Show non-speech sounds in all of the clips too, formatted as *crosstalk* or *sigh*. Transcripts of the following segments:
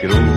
Through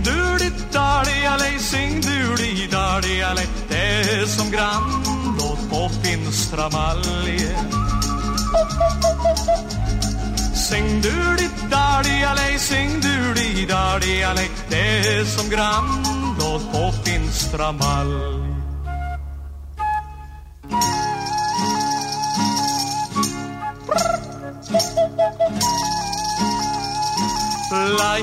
Sing dudi dadi alej, sing dudi dadi alej. Det är som grannlåt på Finstra Malje. Sing dudi dadi alej, sing dudi dadi alej. Det är som grannlåt på Finstra Malje. La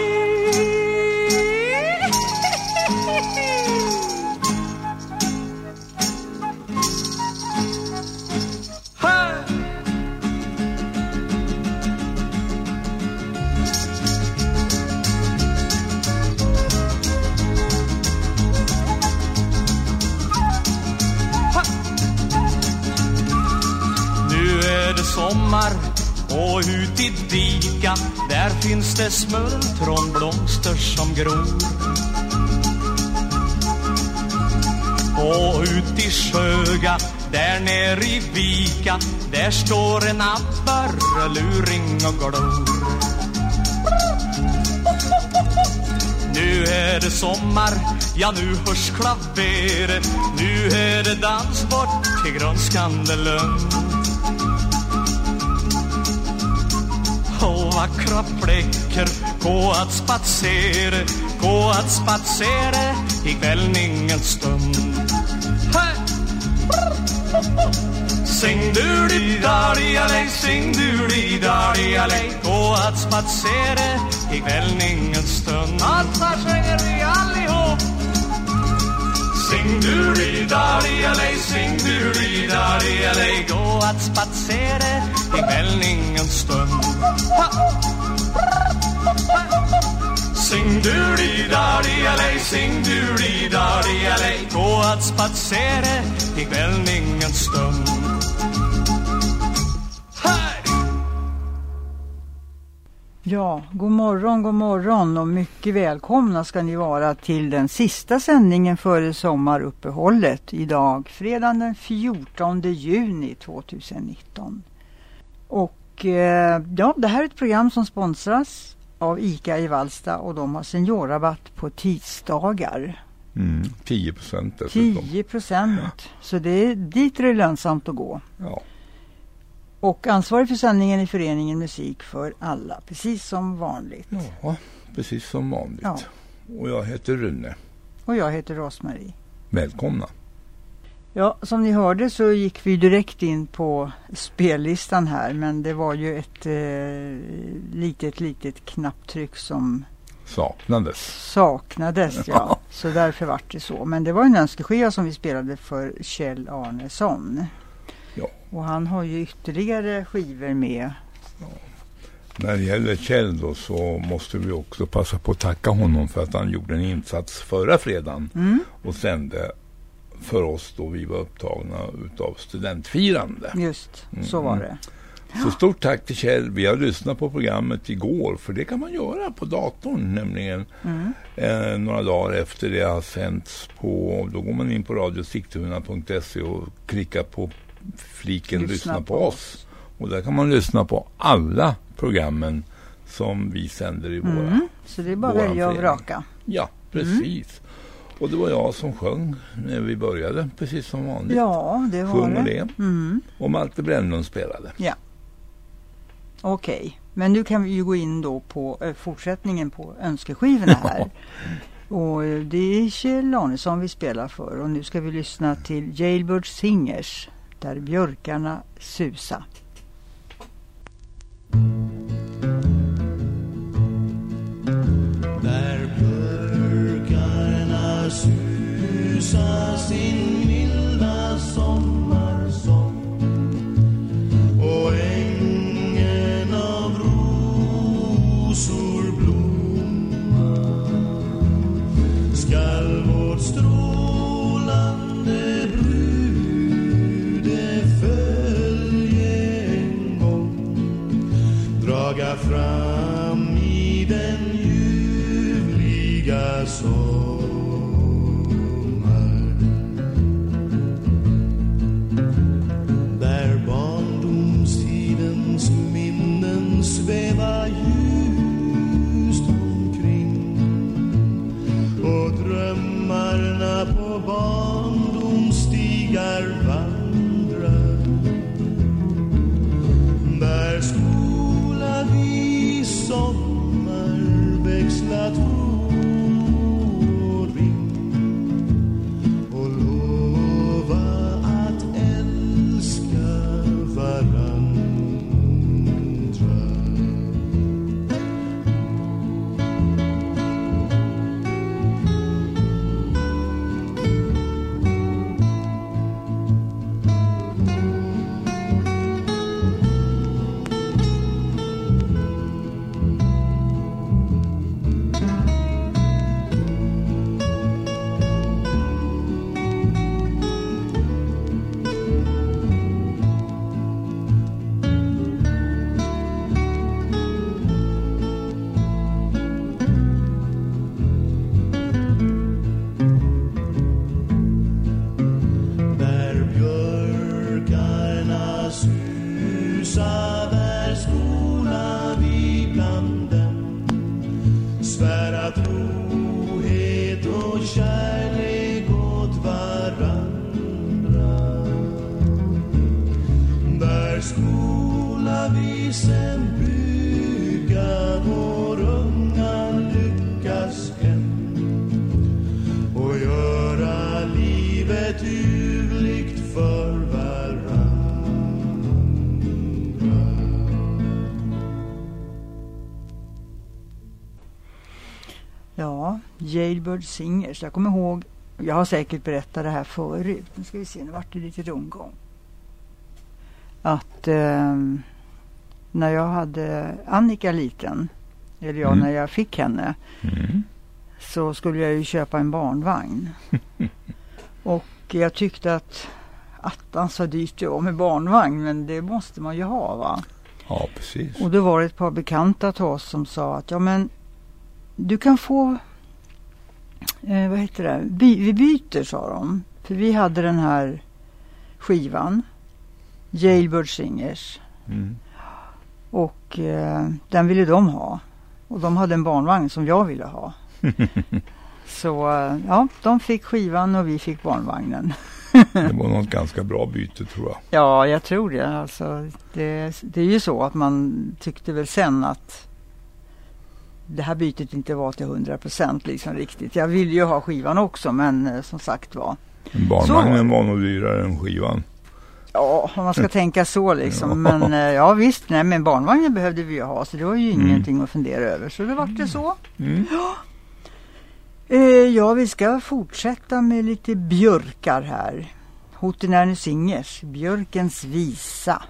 ut i dikan. Där finns det smultronblomster som gror. Och ut i Sjöga, där ner i Vika Där står en abborreluring och glor. Nu är det sommar, ja nu hörs klaveret. Nu är det dans bort till grönskande lugn. Vackra fläckar gå att spatsera Gå att spatsera. I kvällningens stund. Sing du di dali alej, sing du di dali alej Gå att spatsera i kvällningens stund. Att sjunger vi allihop. Sing du di dali alej, sing du di dali alej Gå att spatsera i kvällningens stund. Ha! Sing du di dali alej, sing du di dali alej Gå att spatsera i kvällningens stund. Ja, god morgon, god morgon och mycket välkomna ska ni vara till den sista sändningen före sommaruppehållet idag, fredagen den 14 juni 2019. Och eh, ja, det här är ett program som sponsras av ICA i Valsta och de har seniorrabatt på tisdagar. Mm, 10 procent dessutom. 10 procent, så det är dit det är lönsamt att gå. Ja. Och ansvarig för sändningen i föreningen Musik för alla, precis som vanligt. ja, precis som vanligt. Ja. Och jag heter Rune. Och jag heter Rosmarie. Välkomna. Ja, som ni hörde så gick vi direkt in på spellistan här men det var ju ett eh, litet, litet knapptryck som Saknades. saknades. Ja. Ja. Så därför vart det så. Men det var en önskeskiva som vi spelade för Kjell Arnesson. Ja. Och han har ju ytterligare skivor med. När det gäller Kjell då så måste vi också passa på att tacka honom för att han gjorde en insats förra fredagen Mm, och sände för oss då vi var upptagna utav studentfirande. just så var det. Så stort tack till Kjell. Vi har lyssnat på programmet igår för det kan man göra på datorn nämligen Mm. eh, några dagar efter det har sänts på, då går man in på radiosigtuna.se och klickar på fliken lyssna, Lyssna på, på oss. Och där kan man lyssna på alla programmen som vi sänder i våra. Mm, så det är bara att välja och vraka. Ja, precis. Och det var jag som sjöng när vi började, precis som vanligt. Ja, det var Sjung och det. Mm. Och Malte Brännlund spelade. Okej, men nu kan vi ju gå in då på eh, fortsättningen på önskeskivorna här. Och eh, det är Kjell Arnesson vi spelar för och nu ska vi lyssna till Jailbird Singers där björkarna susa. Jailbird Singers. Jag kommer ihåg, jag har säkert berättat det här förut. Nu ska vi se, nu vart det lite rundgång. Att eh, när jag hade Annika liten, eller jag Mm. när jag fick henne, Mm. så skulle jag ju köpa en barnvagn. *laughs* och jag tyckte att attans vad dyrt det var med barnvagn, men det måste man ju ha va. Ja, precis. Och då var det ett par bekanta till oss som sa att ja men du kan få, eh, vad heter det, By, vi byter sa de. För vi hade den här skivan, Jailbird Singers. Mm. Och eh, den ville de ha. Och de hade en barnvagn som jag ville ha. *laughs* Så eh, ja, de fick skivan och vi fick barnvagnen. Det var något ganska bra byte tror jag. Ja, jag tror det. Alltså, det. Det är ju så att man tyckte väl sen att det här bytet inte var till 100 procent liksom riktigt. Jag ville ju ha skivan också men eh, som sagt var. Barnvagnen var nog dyrare än skivan. Ja, om man ska *laughs* tänka så liksom. Ja. Men eh, ja visst, nej men barnvagnen behövde vi ju ha så det var ju Mm. ingenting att fundera över. Så det vart det så. Mm. Eh, ja, vi ska fortsätta med lite björkar här. Hotenärne Singers, Björkens visa.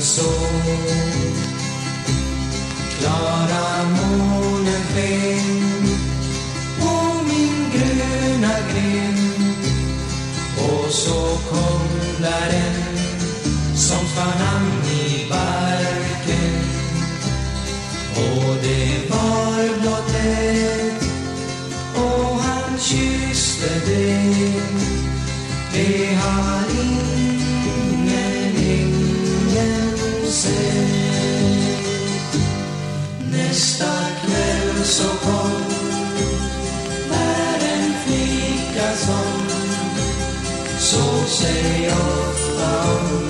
Så Klara månen sken på min gröna gren. Och så kom där en som spann namn i barken. Och det var blott ett och han kysste det. Det har inte ingen Nästa kväll så kom där en flicka som såg sig ofta om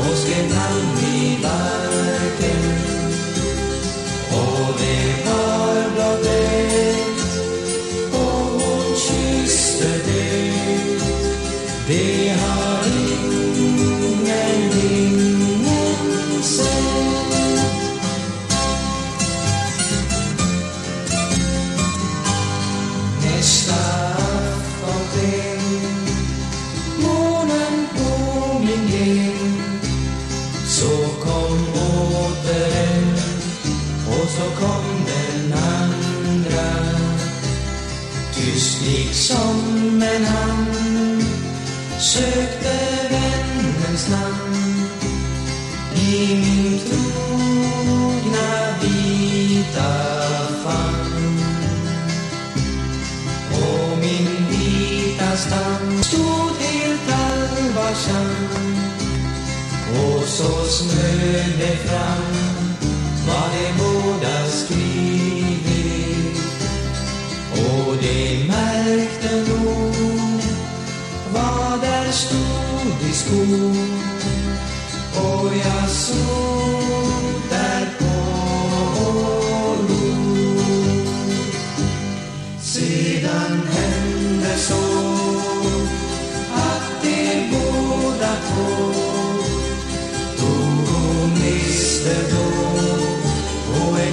och skrev namn i barken och det var blott det så smög det fram vad de båda skrivit. Och de märkte nog vad där stod i skog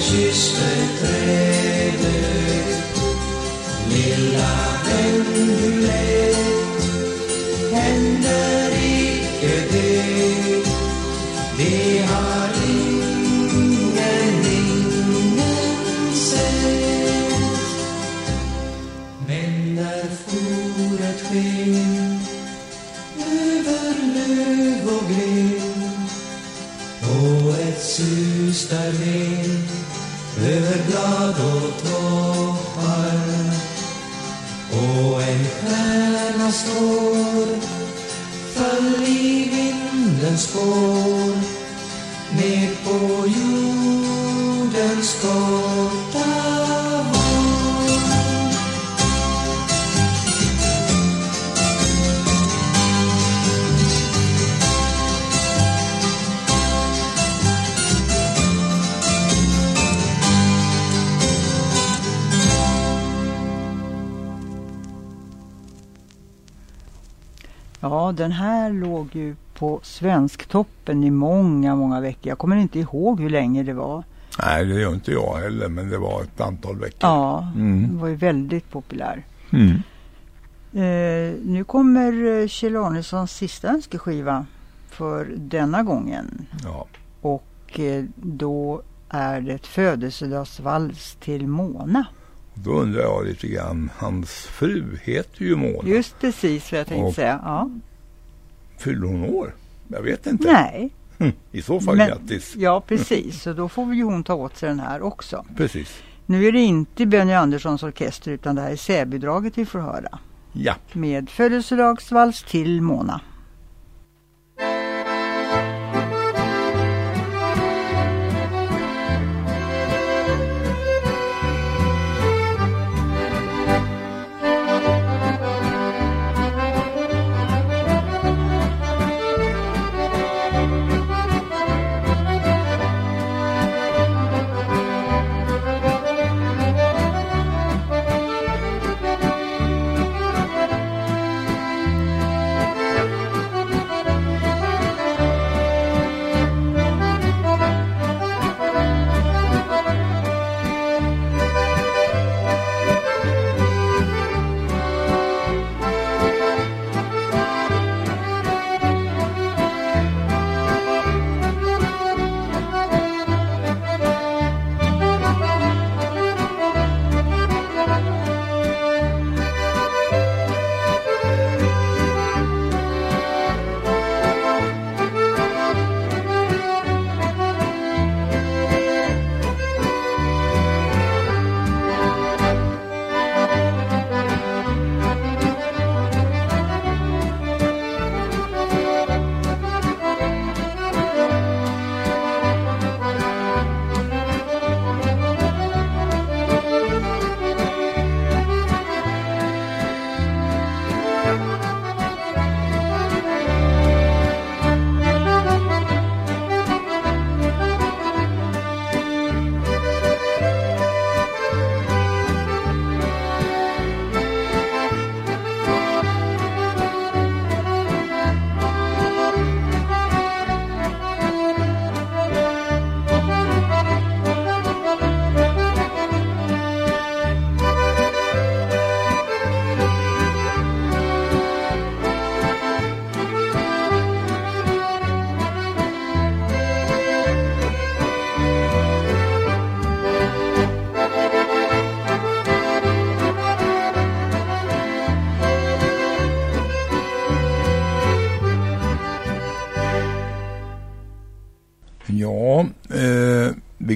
och en låg ju på Svensktoppen i många, många veckor. Jag kommer inte ihåg hur länge det var. Nej, det gör inte jag heller, men det var ett antal veckor. Ja, Mm. den var ju väldigt populär. Mm. Eh, nu kommer eh, Kjell Arnessons sista önskeskiva för denna gången. Ja. Och eh, då är det ett födelsedagsvals till Mona. Då undrar jag lite grann, hans fru heter ju Mona. Just precis vad jag tänkte Och- säga. Ja. Fyller hon år? Jag vet inte. Nej, Hm, I så fall Men- grattis. ja precis. Så då får ju hon ta åt sig den här också. Precis. Nu är det inte Benny Anderssons orkester utan det här är Säbydraget vi får höra. Ja. Med födelsedagsvals till Mona.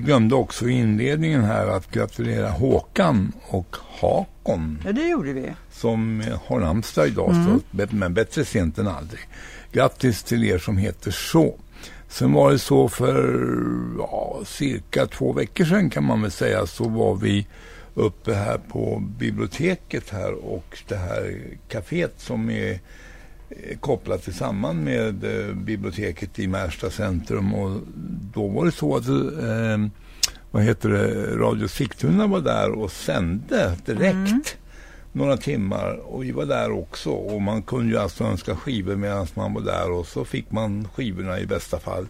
Glömde också i inledningen här att gratulera Håkan och Hakon Ja, det gjorde vi. som har namnsdag idag, Mm. så, men bättre sent än aldrig. Grattis till er som heter så. Sen var det så för ja, cirka två veckor sedan kan man väl säga så var vi uppe här på biblioteket här och det här kaféet som är kopplat till samman med eh, biblioteket i Märsta centrum och då var det så att eh, vad heter det, Radio Sigtuna var där och sände direkt några timmar och vi var där också och man kunde ju alltså önska skivor medan man var där och så fick man skivorna i bästa fall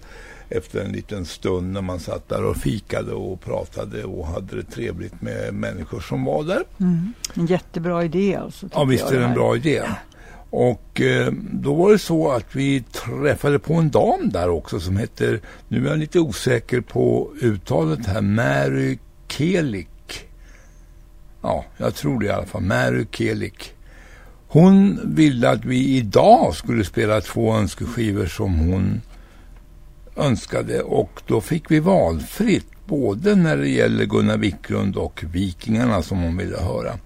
efter en liten stund när man satt där och fikade och pratade och hade det trevligt med människor som var där. Mm. En jättebra idé alltså. Ja visst är det en bra idé. Och eh, då var det så att vi träffade på en dam där också som heter, nu är jag lite osäker på uttalet här, Mary Kelik. Ja, jag tror det i alla fall, Mary Kelik. Hon ville att vi idag skulle spela två önskeskivor som hon önskade och då fick vi valfritt både när det gäller Gunnar Wiklund och Vikingarna som hon ville höra.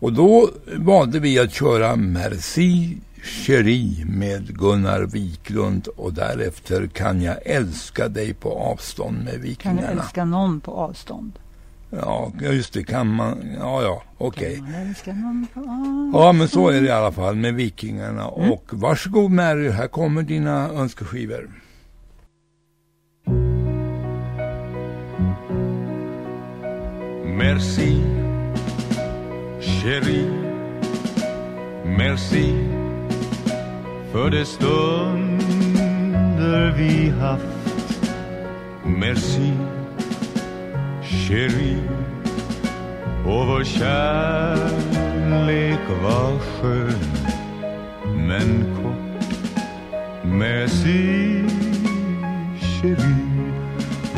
Och då valde vi att köra Merci Cherie med Gunnar Wiklund och därefter Kan jag älska dig på avstånd med Vikingarna. Kan jag älska någon på avstånd? Ja, just det. Kan man... Ja, ja. Okej. Okay. Ja, men så är det i alla fall med Vikingarna. Mm. Och varsågod Mary, här kommer dina önskeskivor. Merci, chérie. Merci för de stunder vi haft. Merci chérie och vår kärlek var skön men kort Merci chérie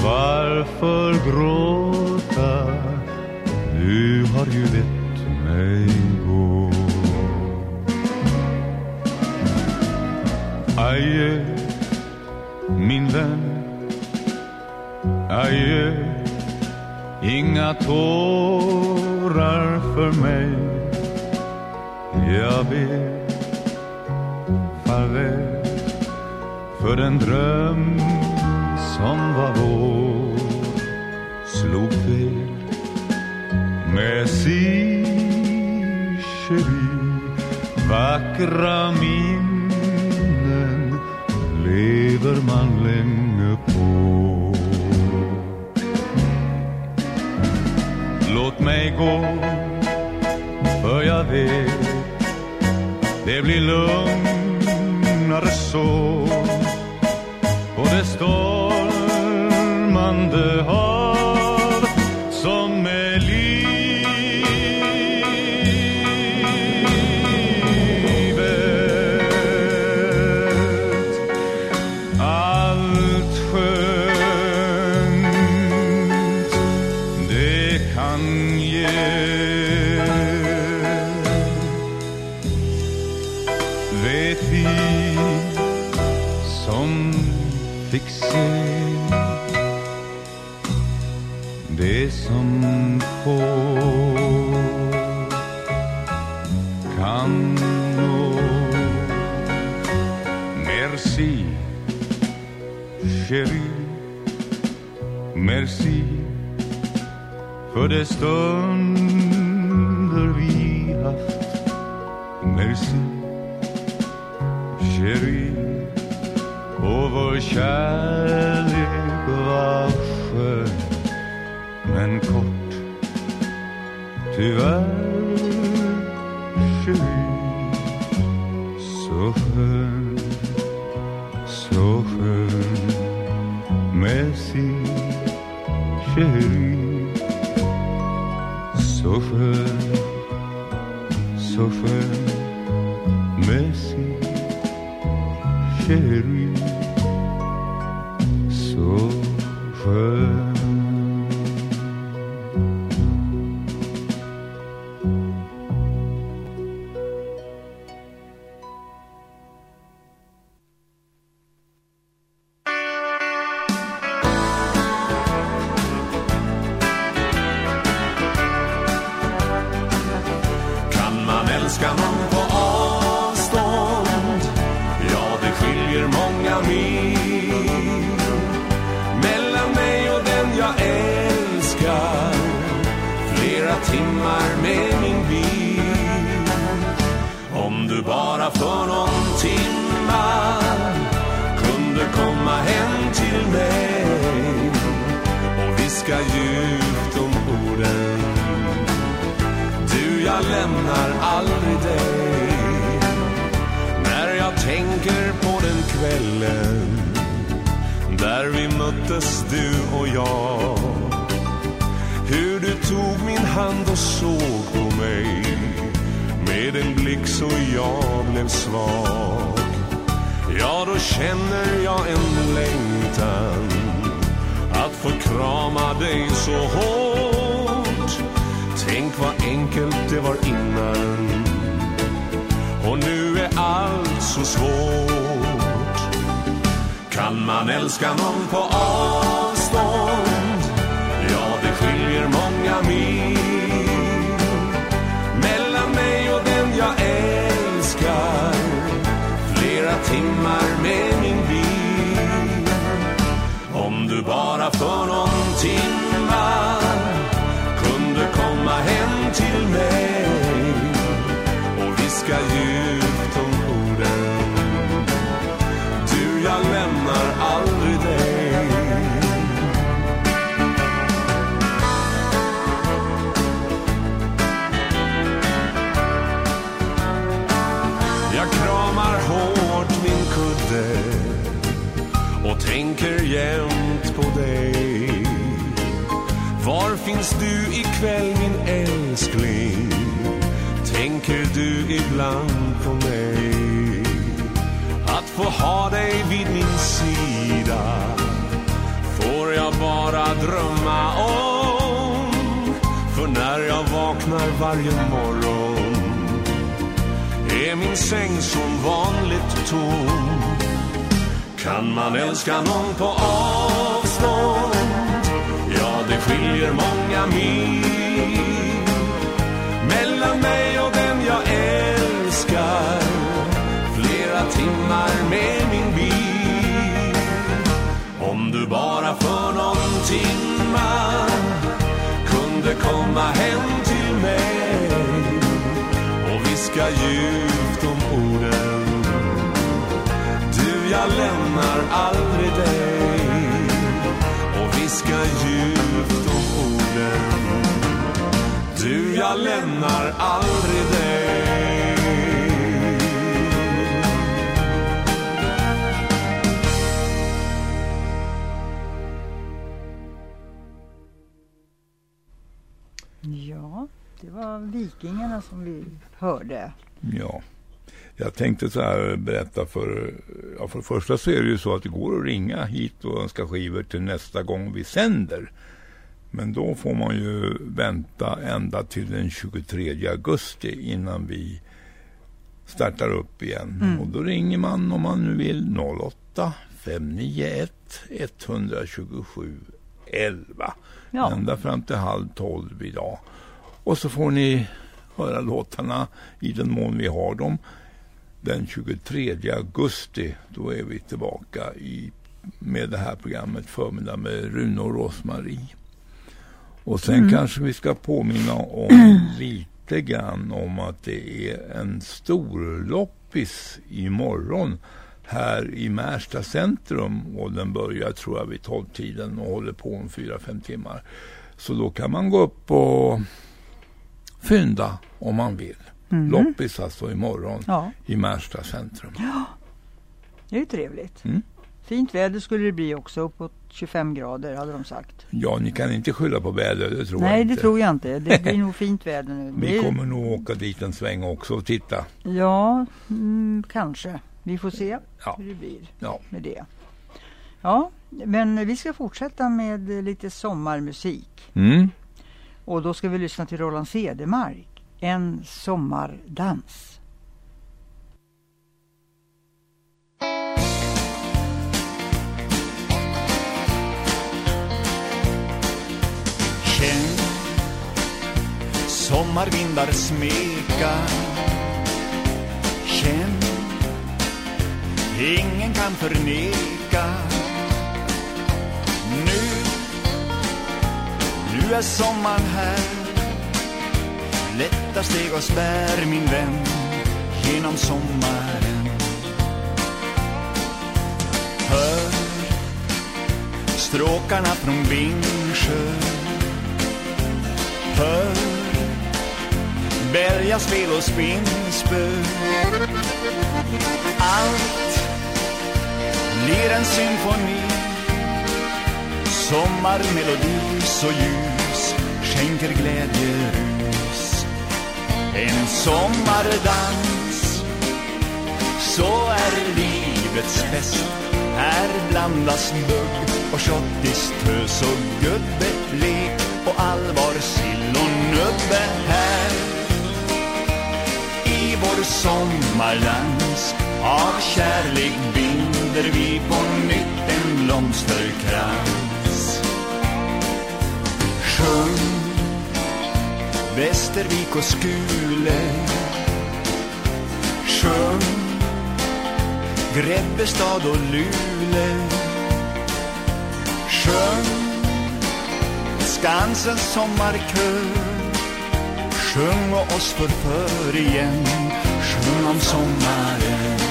varför gråta du har ju vett mig gå Adjö min vän. Adjö. Inga tårar för mig. Jag ber farväl för den dröm som var vår. Slog fel med sin vackra minnen lever man länge på. Låt mig gå, för jag vet det blir lugnare så. På det stormande havet för de stunder vi haft. Merci, chérie, och vår kärlek timmar med min bil. Om du bara för någon timma kunde komma hem till mig och viska djupt om orden. Du, jag lämnar aldrig dig. När jag tänker på den kvällen där vi möttes du och jag tog min hand och såg på mig. Med en blick så jag blev svag. Ja, då känner jag en längtan Att få krama dig så hårt. Tänk vad enkelt det var innan. Och nu är allt så svårt. Kan man älska någon på avstånd? Många Mellan mig och den jag älskar. Flera timmar med min bil. Om du bara för någon timma Kunde komma hem till mig. Och viska djupt tänker jämt på dig. Var finns du ikväll min älskling? Tänker du ibland på mig? Att få ha dig vid min sida får jag bara drömma om. För när jag vaknar varje morgon är min säng som vanligt tom kan man älska någon på avstånd? Ja, det skiljer många mil Mellan mig och den jag älskar. Flera timmar med min bil. Om du bara för någon timma Kunde komma hem till mig och viska djupt om orden jag lämnar aldrig dig och viska djupt om orden Du, jag lämnar aldrig dig Ja, det var Vikingarna som vi hörde. Ja. Jag tänkte så här berätta för, ja för det första så är det ju så att det går att ringa hit och önska skivor till nästa gång vi sänder. Men då får man ju vänta ända till den 23 augusti innan vi startar upp igen. Mm. Och då ringer man om man nu vill 08 591 127 11. Ja. Ända fram till halv tolv idag. Och så får ni höra låtarna i den mån vi har dem. Den 23 augusti då är vi tillbaka i, med det här programmet Förmiddag med Rune och Rosmarie. Och sen Mm. kanske vi ska påminna om *clears throat* lite grann om att det är en stor loppis imorgon här i Märsta centrum och den börjar tror jag vid 12-tiden och håller på om 4-5 timmar. Så då kan man gå upp och fynda om man vill. Mhm. Loppis alltså imorgon Ja, i Märsta centrum. det är ju trevligt. Mm. Fint väder skulle det bli också, uppåt 25 grader hade de sagt. Ja, ni kan inte skylla på vädret, det tror Nej, jag det inte. tror jag inte. Det blir *laughs* nog fint väder nu. Det Vi är- kommer nog åka dit en sväng också och titta. Ja, mm, kanske. Vi får se Ja. hur det blir Ja. med det. Ja, men vi ska fortsätta med lite sommarmusik. Mm. Och då ska vi lyssna till Roland Cedermark. En sommardans. Känn sommarvindar smeka Känn ingen kan förneka. Nu, nu är sommaren här. Lätta steg oss bär min vän genom sommaren. Hör stråkarna från Vingsjö. Hör bälgaspel och spinnspö Allt blir en symfoni. Sommarmelodi så ljus skänker glädjerus. En sommardans, så är livets fest. Här blandas mugg och tjottis, tös och gubbelek och allvar, sill och nubbe här. I vår sommardans av kärlek binder vi på nytt en blomsterkrans. Sjung Västervik och Skule. Sjung Grebbestad och Luleå Sjung Skansens sommarkör Sjung och oss förför igen. Sjung om sommaren.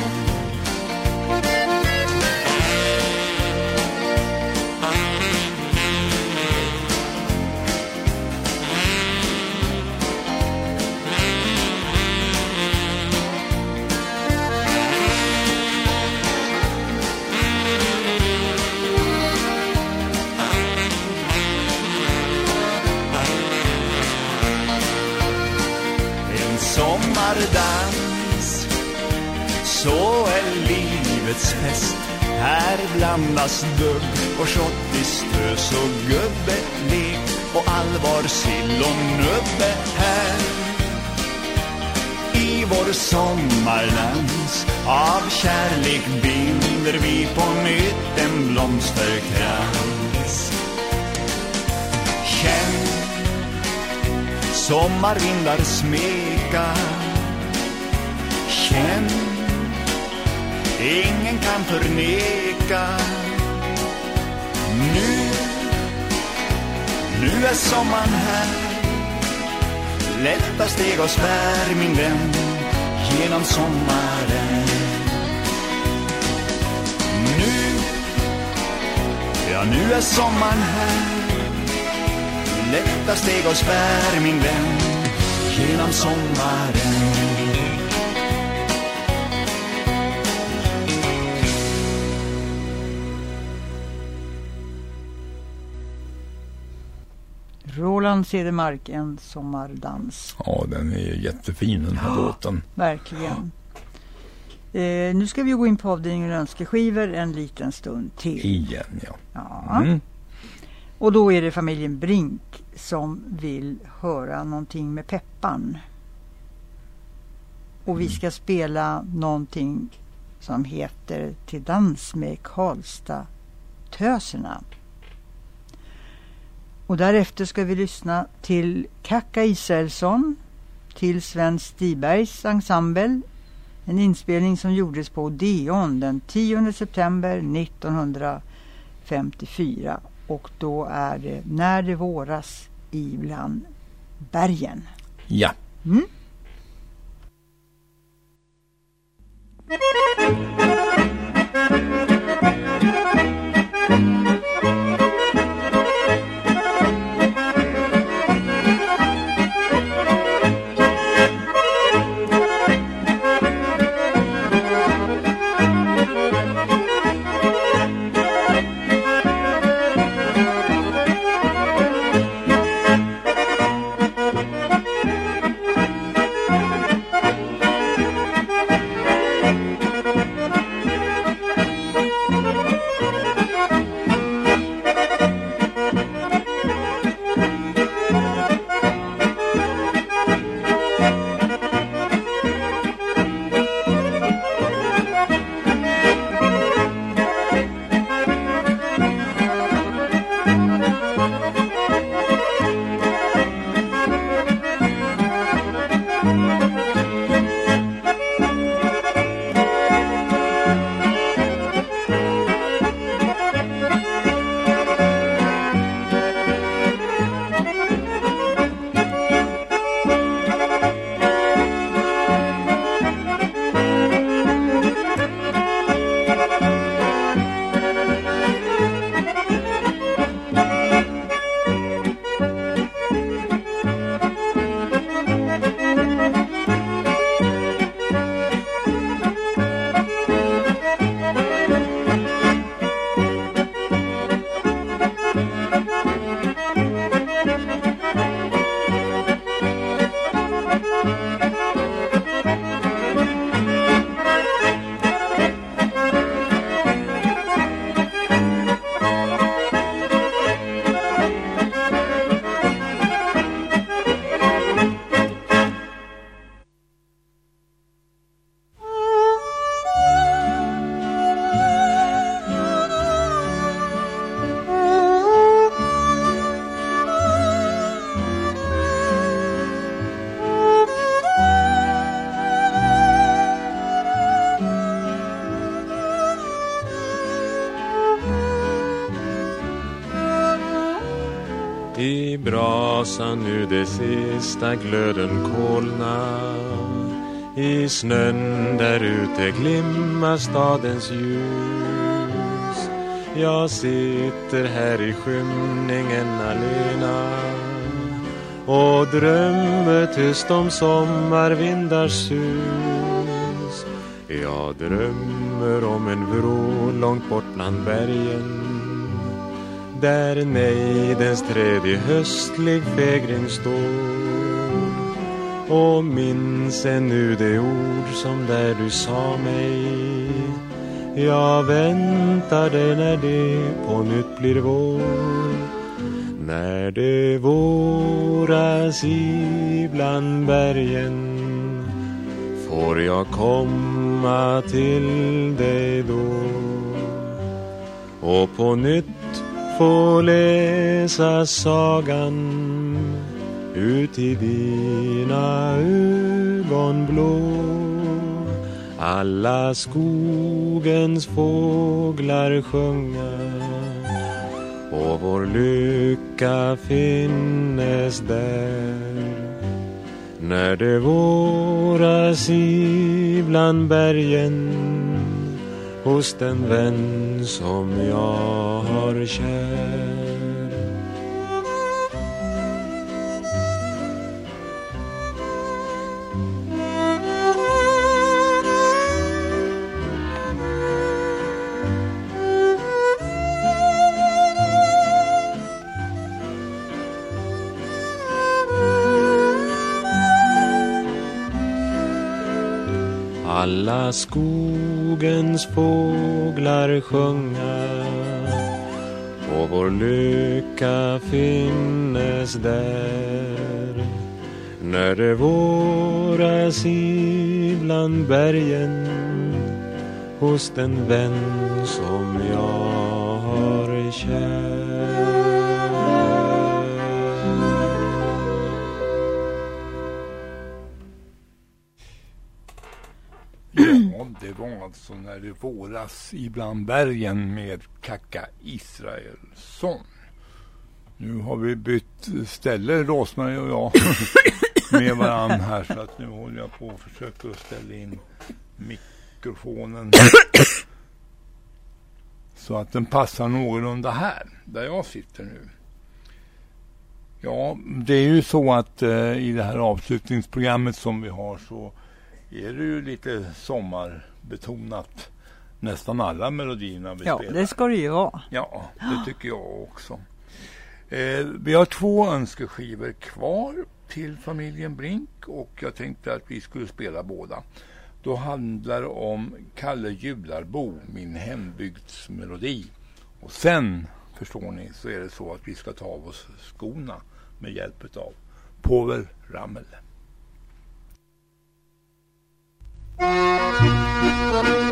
Dans. Så är livets fest. Här blandas dugg och shottis, tös och gubbelek Och allvar, sill och nubbe här. I vår sommardans Av kärlek binder vi på nytt en blomsterkrans. Känn sommarvindar smeka känd ingen kan förneka. Nu, nu är sommaren här. Lätta steg och bär min vän genom sommaren. Nu, ja nu är sommaren här. Lätta steg och bär min vän genom sommaren. Roland Cedermark, En sommardans. Ja, den är ju jättefin den här låten. Verkligen. Eh, nu ska vi gå in på avdelningen önskeskivor en liten stund till. Igen, ja. Ja. Mm. Och då är det familjen Brink som vill höra någonting med Peppan. Och vi ska spela någonting som heter Till dans med Karlstad-töserna. Och därefter ska vi lyssna till Kaka Israelsson, till Sven Stibergs ensemble. En inspelning som gjordes på Odeon den 10 september 1954. Och då är det När det våras ibland bergen. Ja. Mm. Thank brasan nu det sista glöden kolna I snön där ute glimmar stadens ljus. Jag sitter här i skymningen alena och drömmer tyst om sommarvindars sus. Jag drömmer om en vrå långt bort bland bergen där nejdens träd i höstlig fägring står. Och minns ännu de ord som där du sa mig. Jag väntar dig när det på nytt blir vår. När det våras ibland bergen får jag komma till dig då. Och på nytt få läsa sagan ut i dina ögon blå alla skogens fåglar sjunga och vår lycka finnes där. När det våras ibland bergen hos den vän som jag har kär. Alla skor skogens fåglar sjunga och vår lycka finnes där när det våras ibland bergen hos den vän som jag har kär. Alltså när det våras ibland bergen med Kaka Israelsson. Nu har vi bytt ställe, Rosmarie och jag, *coughs* med varann här. Så att nu håller jag på att försöka ställa in mikrofonen *coughs* så att den passar någorlunda här, där jag sitter nu. Ja, det är ju så att eh, i det här avslutningsprogrammet som vi har så är det ju lite sommarbetonat. Nästan alla melodierna vi Ja, spelar. det ska det ju vara. Ja, det tycker jag också. Eh, vi har två önskeskivor kvar till familjen Brink och jag tänkte att vi skulle spela båda. Då handlar det om Kalle Jularbo, min hembygdsmelodi. Och sen, förstår ni, så är det så att vi ska ta av oss skorna med hjälp av Povel Ramel. Thank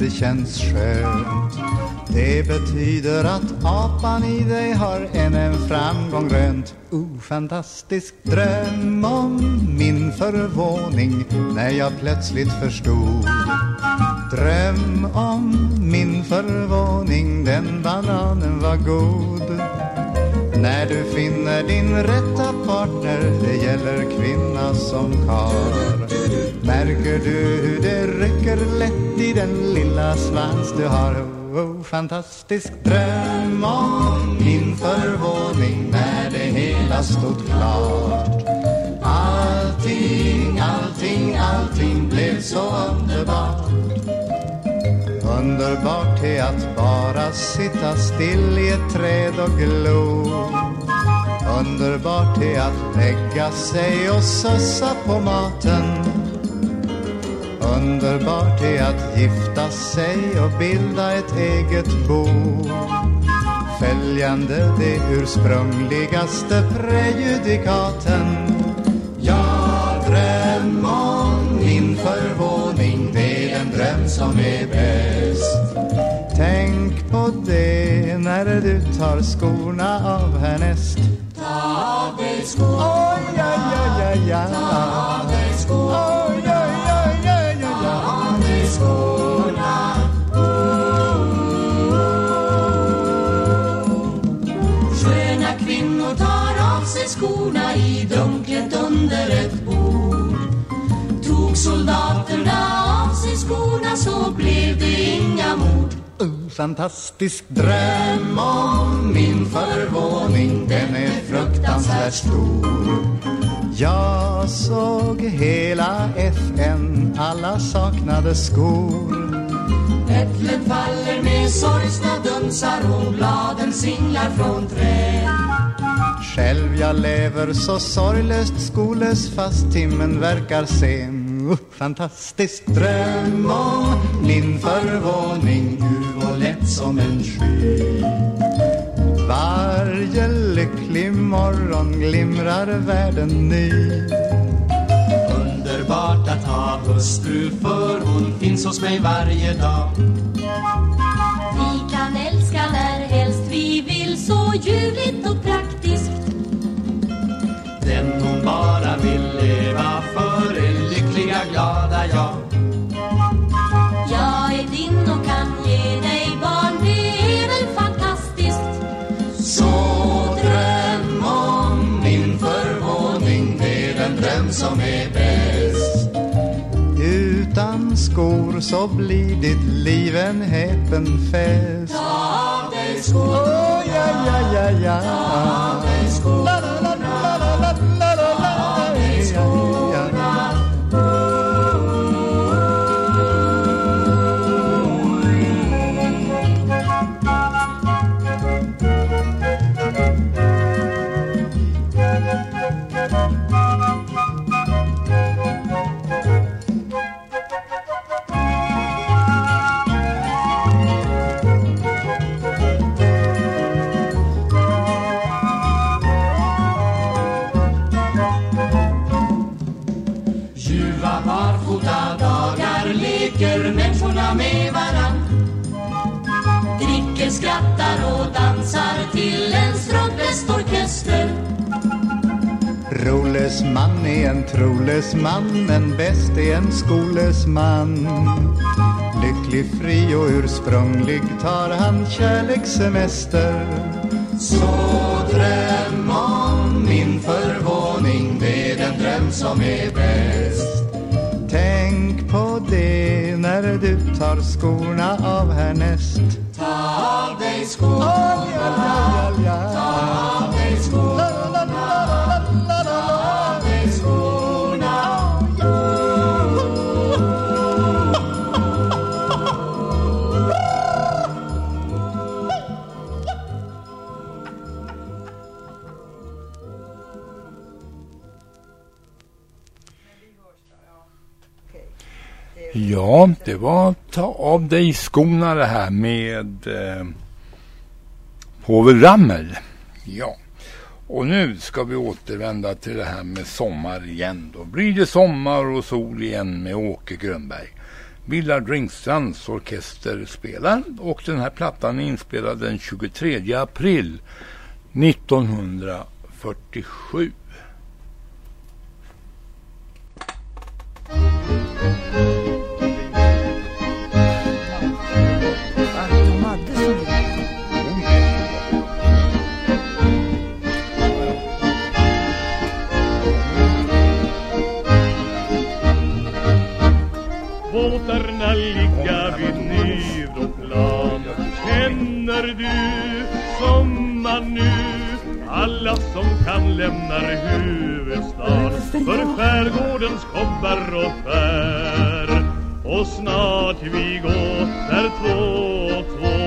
det känns skönt. Det betyder att apan i dig har än en framgång rönt. Oh, fantastisk dröm om min förvåning när jag plötsligt förstod. Dröm om min förvåning, den bananen var god. När du finner din rätta partner, det gäller kvinna som karl Märker du hur det rycker lätt i den lilla svans du har? Oh, oh fantastisk dröm om min förvåning när det hela stod klart. Allting, allting, allting blev så underbart. Underbart är att bara sitta still i ett träd och glo. Underbart är att lägga sig och sussa på maten. Underbart är att gifta sig och bilda ett eget bo. Följande det ursprungligaste prejudikaten. Jag dröm om min förvåning, det är den dröm som är bäst. Tänk på det när du tar skorna av härnäst. Ta av dig skorna, Oj, ja, ja, ja, ja. ta av dig skorna, av i dunklet under ett bord. Tog soldaterna av sig skorna så blev det inga mord. Oh, fantastisk dröm om min förvåning Den är fruktansvärt stor Jag såg hela FN Alla saknade skor Äpplet faller med sorgsna dunsar och bladen singlar från träd. Själv jag lever så sorglöst skolös Fast timmen verkar sen. Uh, Fantastiskt dröm om min förvåning Du var lätt som en sky. Varje lycklig morgon glimrar världen ny. Underbart att ha hustru för hon finns hos mig varje dag. Vi kan älska när helst vi vill så ljuvligt och praktiskt. Den hon bara vill leva för är lyckliga, glada Jag skor så blir ditt liv en häpen fest. Ta av dig skorna, Oh, ja, ja, ja, ja. Ta av dig skorna. Rolös man är en trolös man men bäst är en skolös man. Lycklig, fri och ursprunglig tar han kärlekssemester. Så dröm om min förvåning Det är den dröm som är bäst. Tänk på det när du tar skorna av härnäst. Ta av dig skorna, Oh, ja, ja, ja, Ja, det var ta av dig skorna det här med eh, Povel Ramel. Ja, och nu ska vi återvända till det här med sommar igen. Då blir det sommar och sol igen med Åke Grönberg. Villa Ringstrands orkester spelar och den här plattan är inspelad den 23 april 1947. Han lämnar huvudstad. För skärgårdens kobbar och skär Och snart vi går där två och två.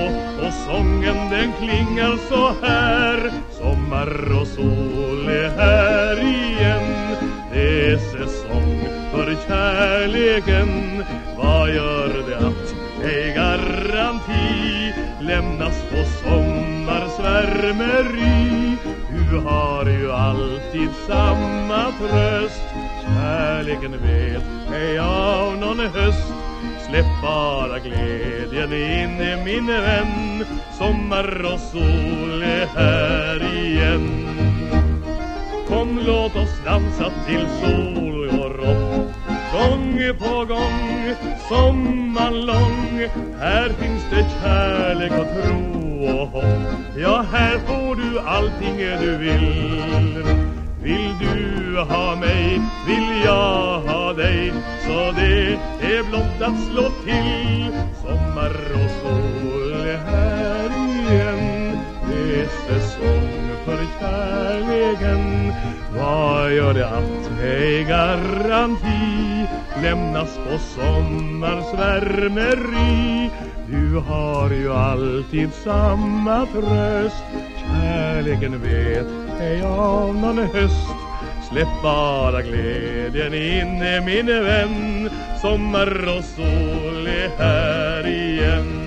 Och sången den klingar så här. Sommar och sol är här igen. Det är säsong för kärleken. Vad gör det att ej garanti? Lämnas på sommarsvärmeri. Du har ju alltid samma tröst. Kärleken vet ej av någon höst. Släpp bara glädjen in min vän. Sommar och sol är här igen. Kom låt oss dansa till sol och upp Gång på gång, sommar lång. Här finns det kärlek och tro och hopp Ja, här får du allting du vill. Vill du ha mig, vill jag ha dig. Så det är blott att slå till. Sommar och sol är här igen. Det är säsong för kärleken. Vad gör det att mig garanti? Lämnas på sommarsvärmeri. Du har ju alltid samma tröst. Kärleken vet ej av någon höst. Släpp bara glädjen in min vän. Sommar och sol är här igen.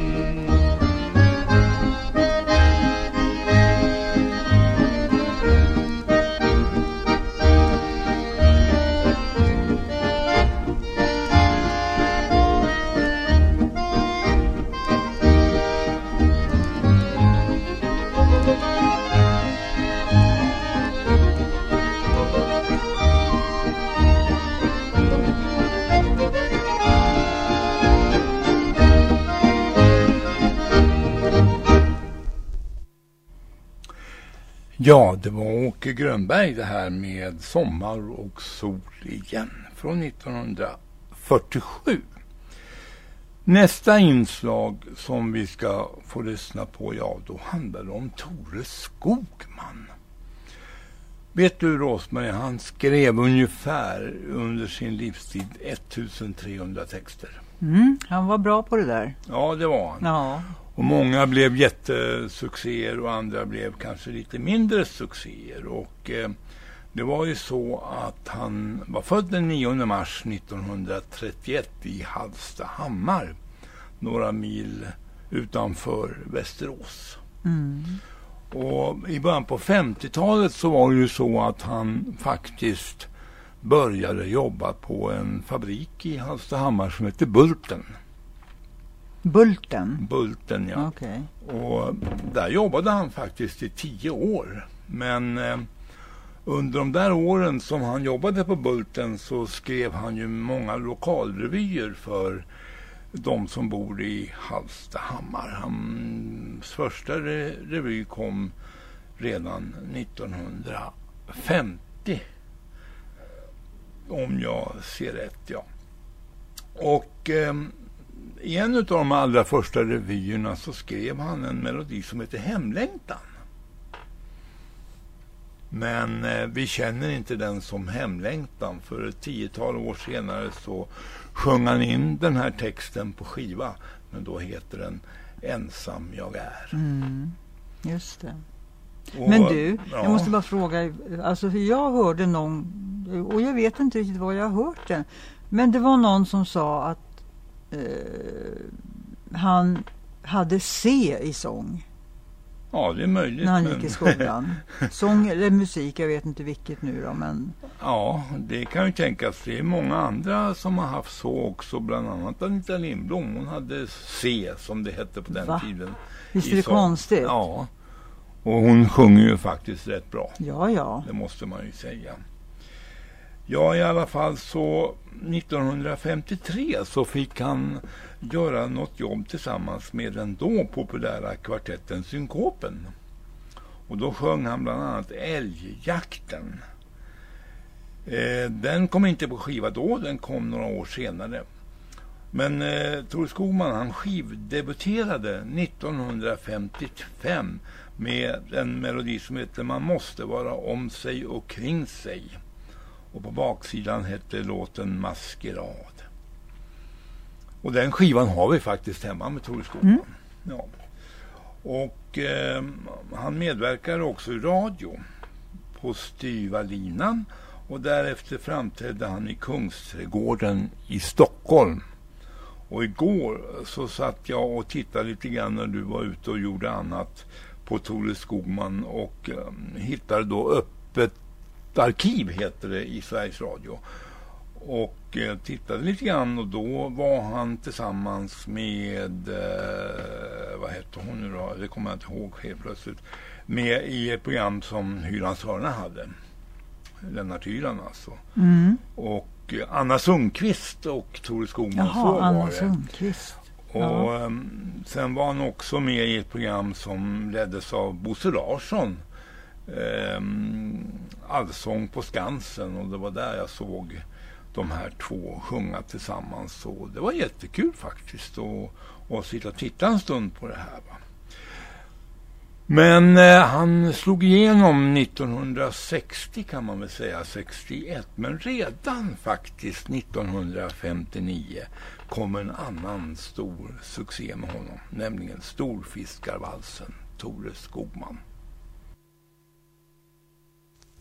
Ja, det var Åke Grönberg det här med Sommar och sol igen från 1947. Nästa inslag som vi ska få lyssna på, ja då handlar det om Tore Skogman. Vet du Rosmarie, han skrev ungefär under sin livstid 1300 texter. Mm, han var bra på det där. Ja, det var han. Ja. Och många blev jättesuccéer och andra blev kanske lite mindre succéer. Och eh, det var ju så att han var född den 9 mars 1931 i Hallstahammar. Några mil utanför Västerås. Mm. Och i början på 50-talet så var det ju så att han faktiskt började jobba på en fabrik i Hallstahammar som heter Bulten. Bulten? Bulten, ja. Okej. Och där jobbade han faktiskt i tio år. Men eh, under de där åren som han jobbade på Bulten så skrev han ju många lokalrevyer för de som bor i Hallstahammar. Hans första re revy kom redan 1950. Om jag ser rätt, ja. Och eh, i en av de allra första revyerna så skrev han en melodi som heter Hemlängtan. Men eh, vi känner inte den som Hemlängtan. För ett tiotal år senare så sjöng han in den här texten på skiva. Men då heter den Ensam jag är. Mm, just det. Och, Men du, ja. jag måste bara fråga. Alltså för jag hörde någon, och jag vet inte riktigt var jag har hört det. Men det var någon som sa att han hade C i sång Ja, det är möjligt. när han men- gick i skolan. *laughs* Sång eller musik, jag vet inte vilket nu då, men Ja, det kan ju tänkas. Det är många andra som har haft så också. Bland annat Anita Lindblom. Hon hade C som det hette på den Va? tiden. visst är det sång. konstigt? Ja. Och hon sjunger ju faktiskt rätt bra. ja. ja. Det måste man ju säga. Ja, i alla fall så 1953 så fick han göra något jobb tillsammans med den då populära kvartetten Synkopen. Och då sjöng han bland annat Älgjakten. Eh, den kom inte på skiva då, den kom några år senare. Men eh, Tore Skogman han skivdebuterade 1955 med en melodi som heter Man måste vara om sig och kring sig. Och på baksidan hette låten Maskerad. Och den skivan har vi faktiskt hemma med Tore Skogman. Ja. Och eh, han medverkade också i radio på Styva linan och därefter framträdde han i Kungsträdgården i Stockholm. Och igår så satt jag och tittade lite grann när du var ute och gjorde annat på Tore Skogman och eh, hittade då öppet arkiv heter det i Sveriges Radio. Och eh, tittade lite grann och då var han tillsammans med, eh, vad hette hon nu då, det kommer jag inte ihåg helt plötsligt, med i ett program som Hylands hörna hade. Lennart Hyland alltså. Mm. Och eh, Anna Sundqvist och Tore Skogman, Jaha, var Anna det. Sundqvist. Och Ja. ehm, sen var han också med i ett program som leddes av Bosse Larsson eh, Allsång på Skansen och det var där jag såg de här två sjunga tillsammans. Och det var jättekul faktiskt att, att sitta och titta en stund på det här. Va? Men eh, han slog igenom 1960 kan man väl säga, 61. Men redan faktiskt 1959 kom en annan stor succé med honom, nämligen Storfiskarvalsen, Tore Skogman.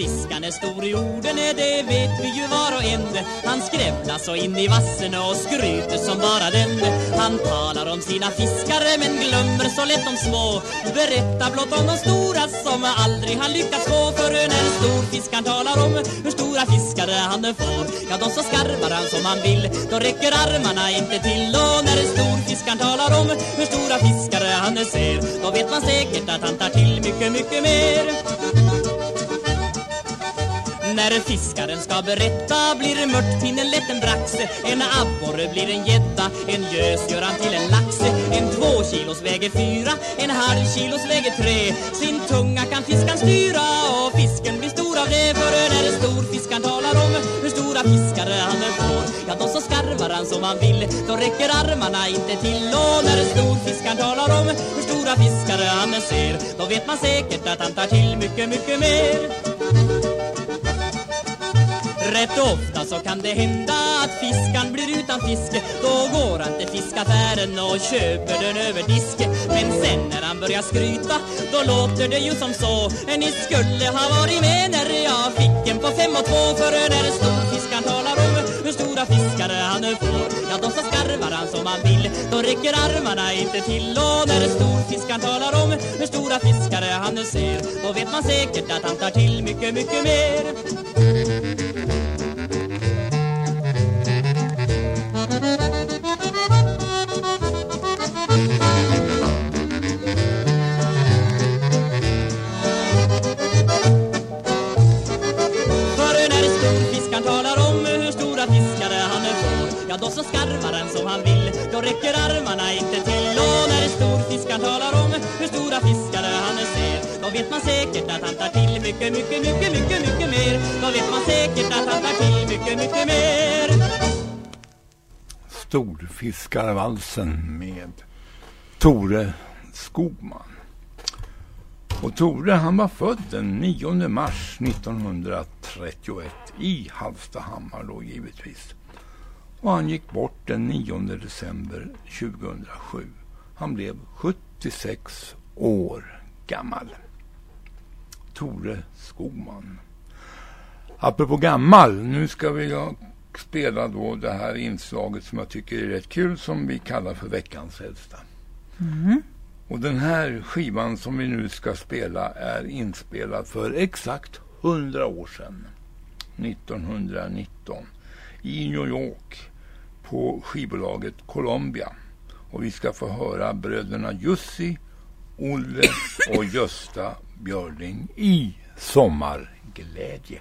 fiskan är stor i orden, eh, det vet vi ju var och en. Han skrävlar så in i vassen och skryter som bara den. Han talar om sina fiskare men glömmer så lätt de små. Berätta blott om de stora som aldrig han lyckats få. För när en stor talar om hur stora fiskare han får Ja, de så skarvar han som han vill, då räcker armarna inte till. Och när en stor talar om hur stora fiskare han ser Då vet man säkert att han tar till mycket, mycket mer när fiskaren ska berätta blir mörtpinnen lätt en brax En abborre blir en gädda, en gös gör han till en lax En två kilos väger fyra, en halv kilos väger tre. Sin tunga kan fiskan styra och fisken blir stor av det. För när en stor talar om hur stora fiskare han får. Ja, då så skarvar han som han vill, då räcker armarna inte till. Och när en stor talar om hur stora fiskare han ser Då vet man säkert att han tar till mycket, mycket mer. Rätt ofta så kan det hända att fiskan blir utan fiske. Då går han till fiskaffären och köper den över disk Men sen när han börjar skryta, då låter det ju som så. Ni skulle ha varit med när jag fick en på fem och två För när storfiskan talar om hur stora fiskar han får. Ja, då så skarvar han som han vill, då räcker armarna inte till. Och när storfiskan talar om hur stora fiskar han ser Då vet man säkert att han tar till mycket, mycket mer. Så skarvar han som han vill, då räcker armarna inte till Och när en stor fisk talar om hur stora fiskare han ser Då vet man säkert att han tar till mycket, mycket, mycket, mycket, mycket mer Då vet man säkert att han tar till mycket, mycket mer Storfiskarvalsen med Tore Skogman. Och Tore han var född den 9 mars 1931 i Hallstahammar då givetvis. Och han gick bort den 9 december 2007. Han blev 76 år gammal. Tore Skogman. Apropå gammal, nu ska vi spela då det här inslaget som jag tycker är rätt kul som vi kallar för veckans äldsta. Mm. Och den här skivan som vi nu ska spela är inspelad för exakt 100 år sedan. 1919 i New York på skivbolaget Columbia. Och vi ska få höra bröderna Jussi, Olle och Gösta Björling i Sommarglädje.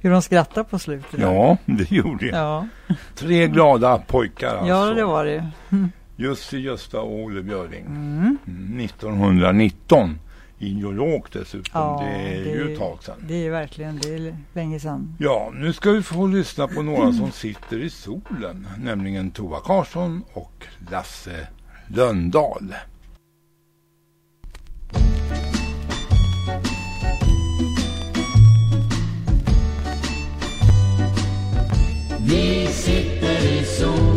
Hur de skrattade på slutet. Ja, det gjorde jag. Ja. Tre glada pojkar alltså. Ja, det var det. Jussi, Gösta och Olle Björling. Mm. 1919 i New York dessutom. Ja, det är det, ju ett tag sedan. Det är verkligen det är länge sedan. Ja, nu ska vi få lyssna på några som sitter i solen. Nämligen Tova Karlsson och Lasse Löndahl. Sitter i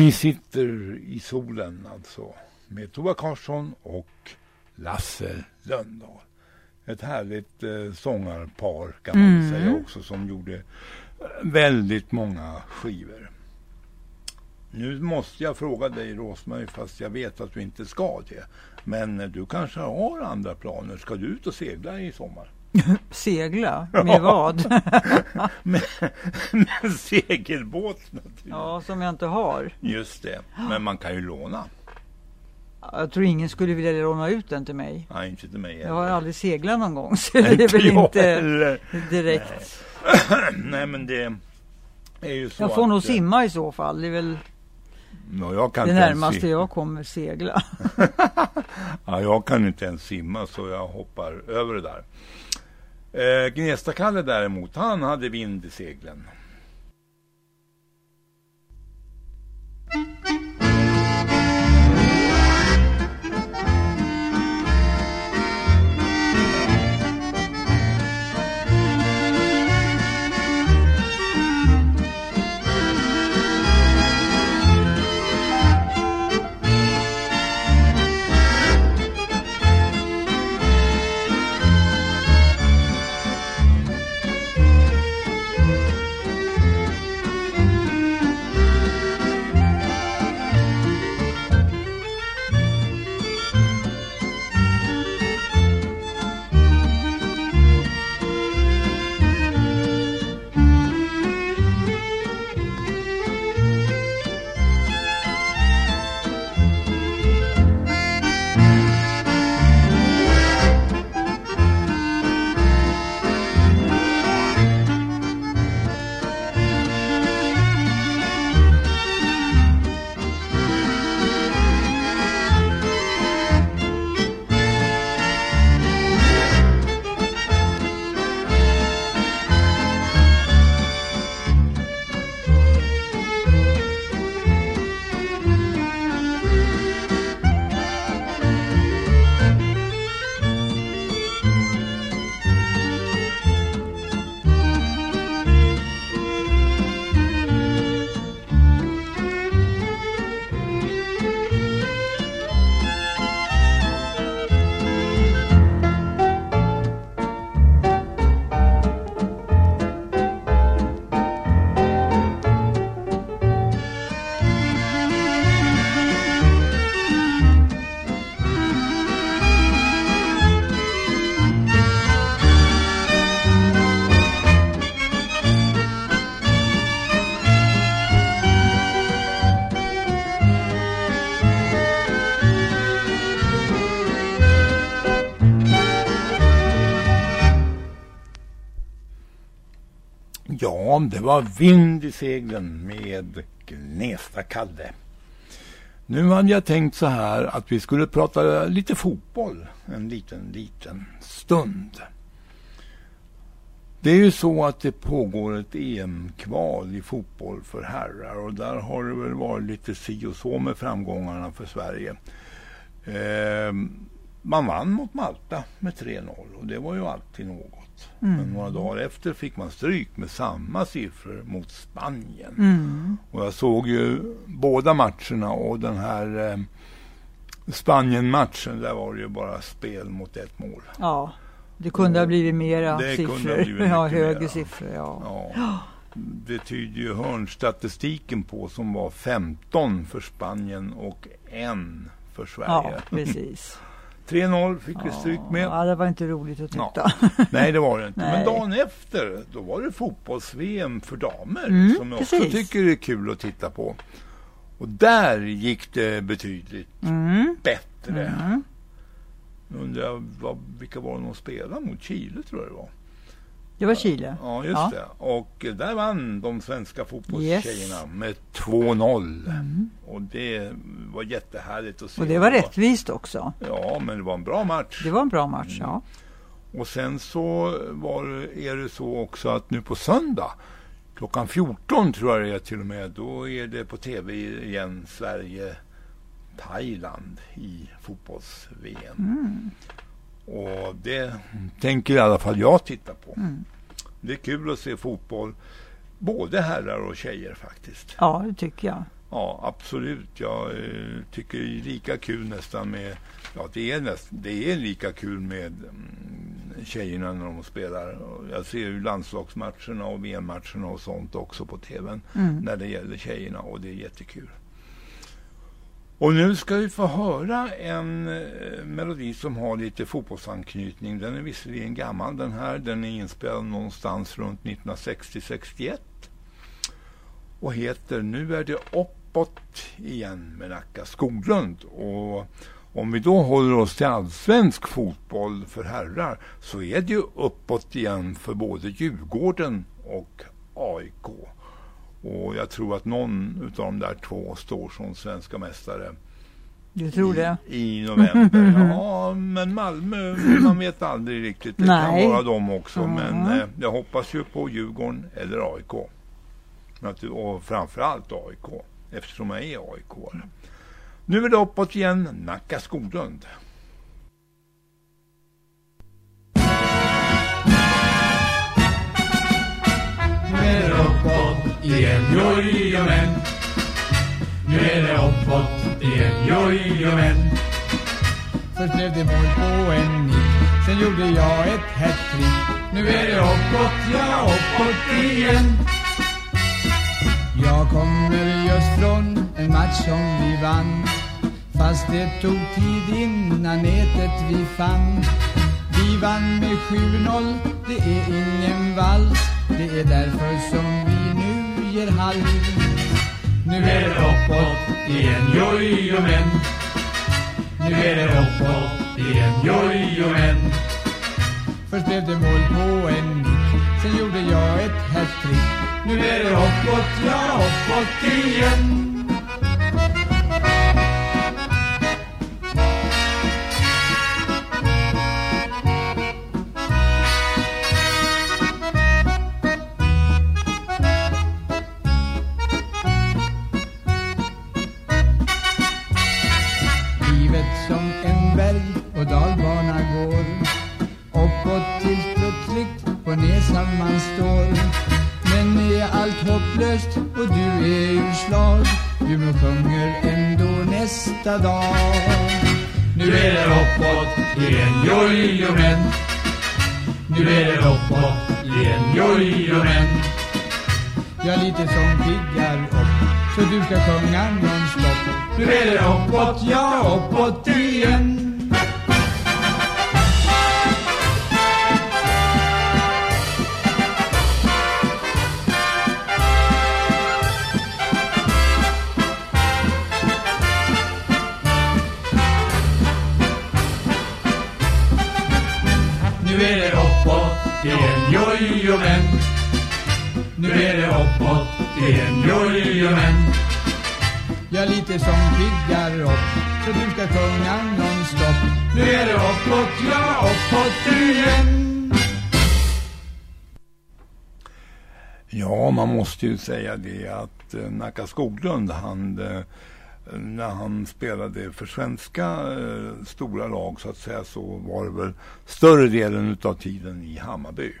Vi sitter i solen alltså med Tova Karlsson och Lasse Lönndahl. Ett härligt eh, sångarpar kan man Mm. säga också som gjorde väldigt många skivor. Nu måste jag fråga dig Rosmarie fast jag vet att du inte ska det. Men eh, du kanske har andra planer. Ska du ut och segla i sommar? Segla? Med vad? *laughs* med, med segelbåt naturligtvis. ja, som jag inte har. Just det. Men man kan ju låna. Jag tror ingen skulle vilja låna ut den till mig. Nej, inte till mig Jag har aldrig seglat någon gång så Inte *laughs* det är väl inte heller. direkt. *clears throat* Nej, men det är ju så Jag får att, nog eh, simma i så fall. Det är väl Ja, jag kan det närmaste jag kommer segla. *laughs* Ja, jag kan inte ens simma så jag hoppar över det där. Eh, Gnesta-Kalle däremot, han hade vind i seglen. Det var vind i seglen med Gnesta-Kalle. Nu hade jag tänkt så här att vi skulle prata lite fotboll en liten, liten stund. Det är ju så att det pågår ett EM-kval i fotboll för herrar och där har det väl varit lite si och så med framgångarna för Sverige. Eh, man vann mot Malta med 3-0 och det var ju alltid något. Mm. Men några dagar efter fick man stryk med samma siffror mot Spanien. Mm. Och jag såg ju båda matcherna och den här eh, Spanien-matchen, där var det ju bara spel mot ett mål. Ja, det kunde ha blivit mera Det kunde ha siffror. blivit *laughs* ja, högre mera. siffror. Ja. Ja. Det tyder ju hörnstatistiken på som var 15 för Spanien och en för Sverige. ja, precis. 3-0 fick vi stryk med. Ja, det var inte roligt att titta. Ja. *laughs* Nej, det var det inte. Men dagen efter, då var det fotbolls-VM för damer. Mm, som jag också tycker är kul att titta på. Och där gick det betydligt Mm. bättre. Mm. Undrar jag vad, vilka var de spelade mot? Chile tror jag det var. Det var Chile. Ja, just Ja. det. Och där vann de svenska fotbollstjejerna Yes. med 2-0. Mm. Och det var jättehärligt att se. Och det var rättvist också. Ja, men det var en bra match. Det var en bra match, ja. Och sen så var, är det så också att nu på söndag klockan 14 tror jag det är till och med, då är det på tv igen Sverige Thailand i fotbolls-VM. Mm. Och det tänker i alla fall jag titta på. Mm. Det är kul att se fotboll, både herrar och tjejer faktiskt. Ja, det tycker jag. Ja, absolut. Jag eh, tycker det är lika kul nästan med... Ja, det är, näst, det är lika kul med mm, tjejerna när de spelar. Jag ser ju landslagsmatcherna och VM-matcherna och sånt också på tvn Mm. när det gäller tjejerna och det är jättekul. Och nu ska vi få höra en eh, melodi som har lite fotbollsanknytning. Den är visserligen gammal den här. Den är inspelad någonstans runt 1960-61 och heter Nu är det uppåt igen med Nacka Skoglund. Och om vi då håller oss till allsvensk fotboll för herrar så är det ju uppåt igen för både Djurgården och AIK. Och jag tror att någon utav de där två står som svenska mästare Du tror det? i november. *laughs* Ja, men Malmö, man vet aldrig riktigt. Det Nej. kan vara de också. Mm. Men eh, jag hoppas ju på Djurgården eller AIK. Och framförallt AIK, eftersom jag är aik Nu är det uppåt igen, Nacka Skoglund. Uppåt igen, jojomän. Nu är det uppåt igen, jojomän. Först blev det mål på en nick, sen gjorde jag ett hattrick. Nu är det uppåt, ja uppåt igen. Jag kommer just från en match som vi vann. Fast det tog tid innan nätet vi fann. Vi vann med 7-0, det är ingen vals. Det är därför som vi nu. Nu är det uppåt igen, jojomän. Nu är det uppåt igen, jojomän. Först blev det mål på en sen gjorde jag ett hattrick. Nu är det uppåt, ja uppåt igen. Måste ju säga det att eh, Nacka Skoglund, han, eh, när han spelade för svenska eh, stora lag så att säga så var det väl större delen utav tiden i Hammarby.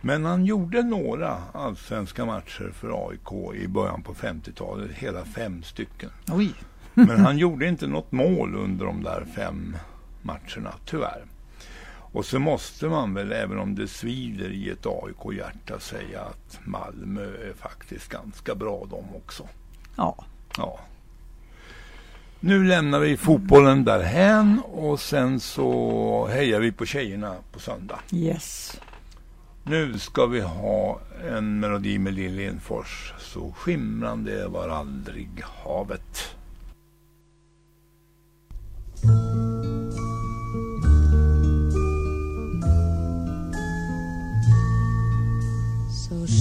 Men han gjorde några allsvenska matcher för AIK i början på 50-talet, hela fem stycken. Oj. Men han gjorde inte något mål under de där fem matcherna, tyvärr. Och så måste man väl, även om det svider i ett AIK-hjärta, säga att Malmö är faktiskt ganska bra de också. Ja. Ja. Nu lämnar vi fotbollen därhän och sen så hejar vi på tjejerna på söndag. Yes. Nu ska vi ha en melodi med Lill Lindfors. Så skimrande var aldrig havet.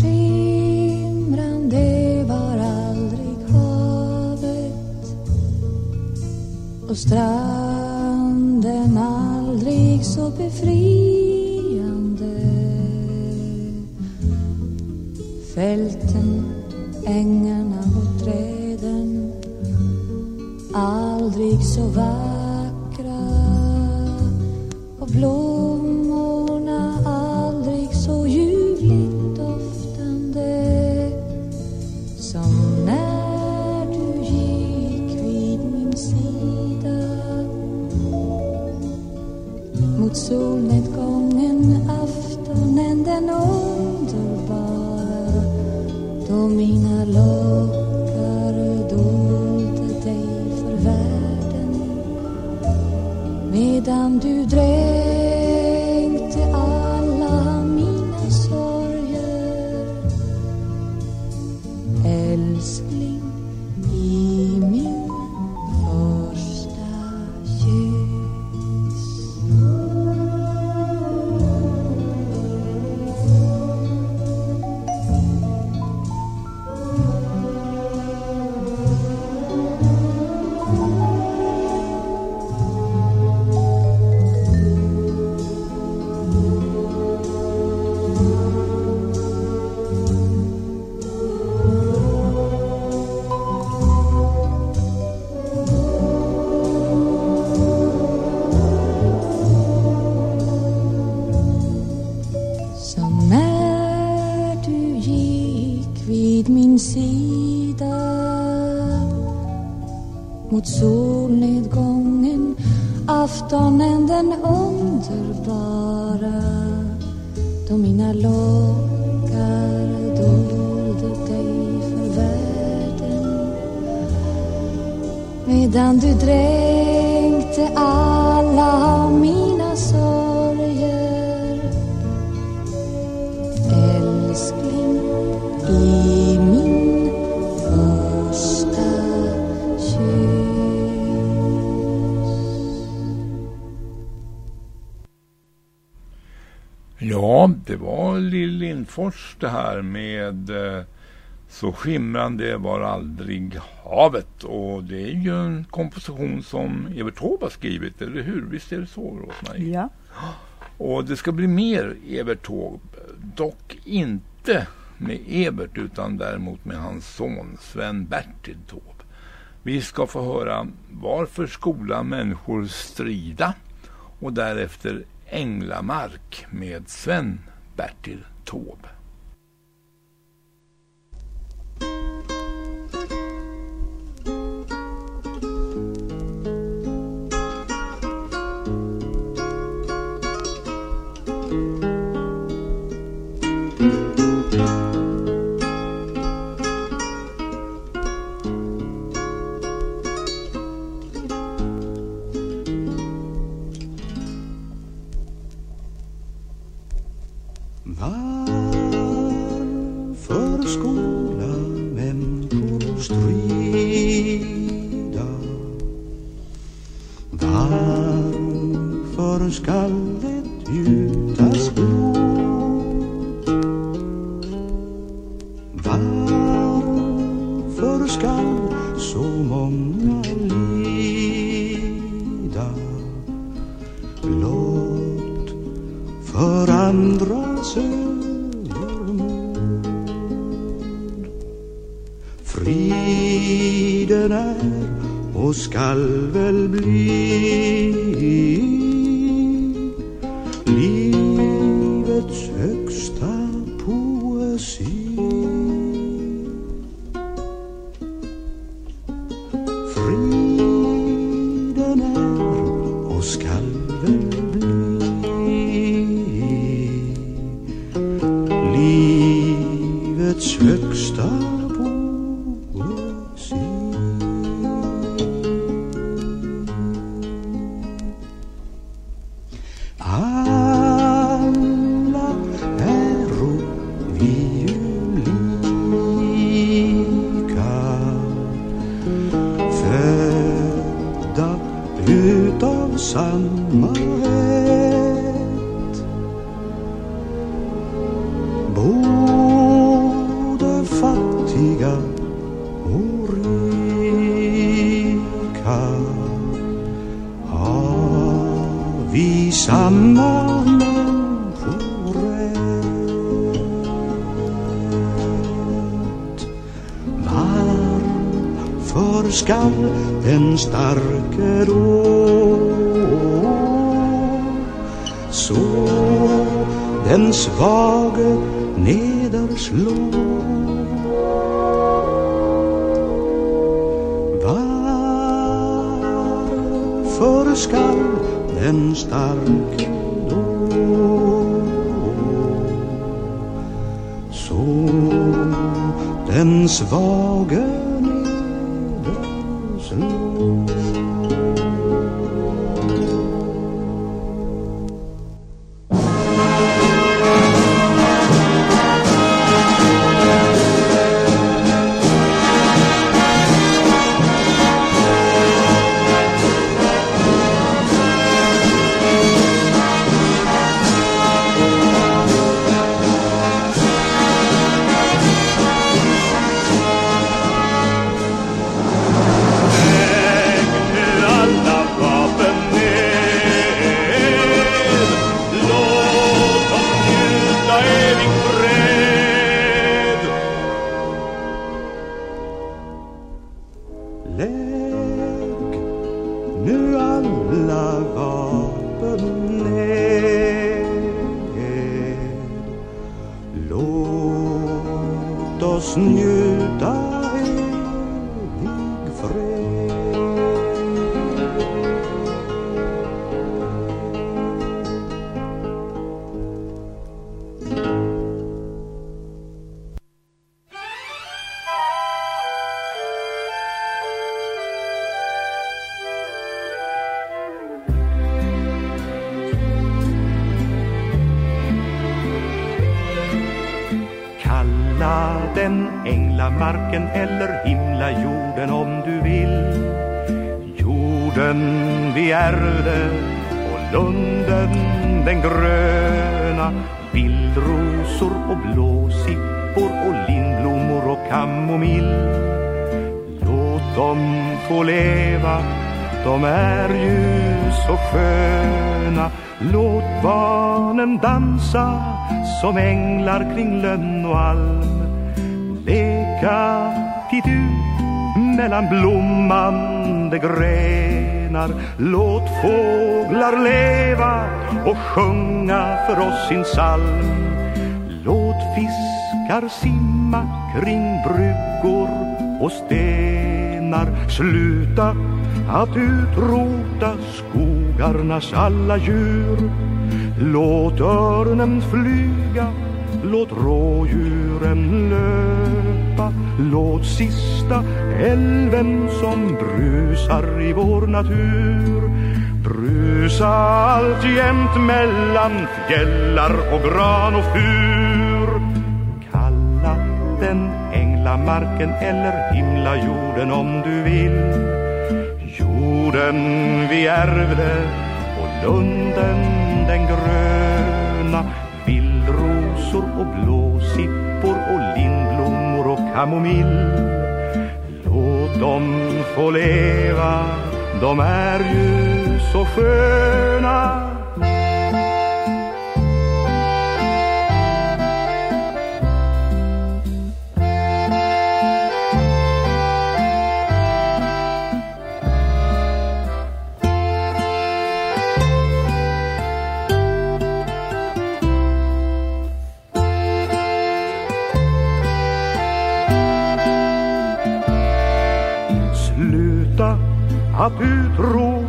Skimrande var aldrig havet och stranden aldrig så befriande. Fälten, ängarna och träden aldrig så vackra och blommorna solnedgången aftonen den underbara. Då mina lockar dolde dig för världen. Medan du drev Lindfors det här med eh, Så skimrande var aldrig havet och det är ju en komposition som Evert Taube har skrivit, eller hur? Visst är det så, Rosmarie? Ja. Och det ska bli mer Evert Taube, dock inte med Evert utan däremot med hans son Sven-Bertil Taube. Vi ska få höra Varför skola människor strida och därefter Änglamark med Sven-Bertil Taube. Vi samma människorätt Varför skall den starke då så den svage nederslå Varför skall en stark då Så den svage fåglar leva och sjunga för oss sin psalm. Låt fiskar simma kring bryggor och stenar. Sluta att utrota skogarnas alla djur. Låt örnen flyga, låt rådjuren löpa. Låt sista älven som brusar i vår natur lysa alltjämt mellan fjällar och gran och fur. Kalla den änglamarken eller himlajorden om du vill. Jorden vi ärvde och lunden den gröna. Vildrosor och blåsippor och lindblommor och kamomill. Låt dem få leva, de är ju så sköna. Sluta att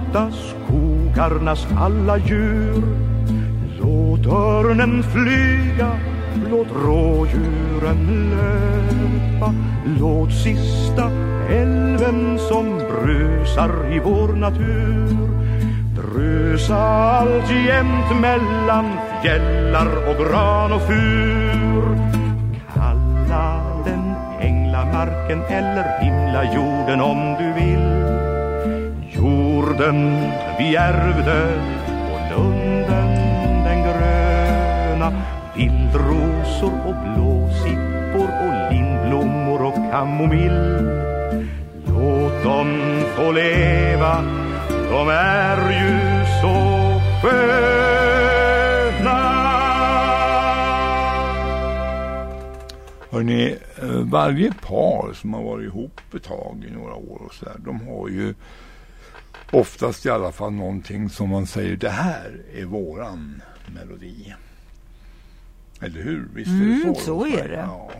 utrota skogarnas alla djur. Låt örnen flyga, låt rådjuren löpa. Låt sista älven som brusar i vår natur Brusa alltjämt mellan fjällar och gran och fur. Kalla den änglamarken eller himlajorden om du vill. Jorden vi ärvde och lunden den gröna. Vildrosor och blåsippor och lindblommor och kamomill. Låt dem få leva, de är ju så sköna. Hörrni, eh, varje par som har varit ihop ett tag i några år och så där, de har ju oftast i alla fall någonting som man säger, det här är våran melodi. Eller hur? Visst är det Mm, så? så är det. Ja.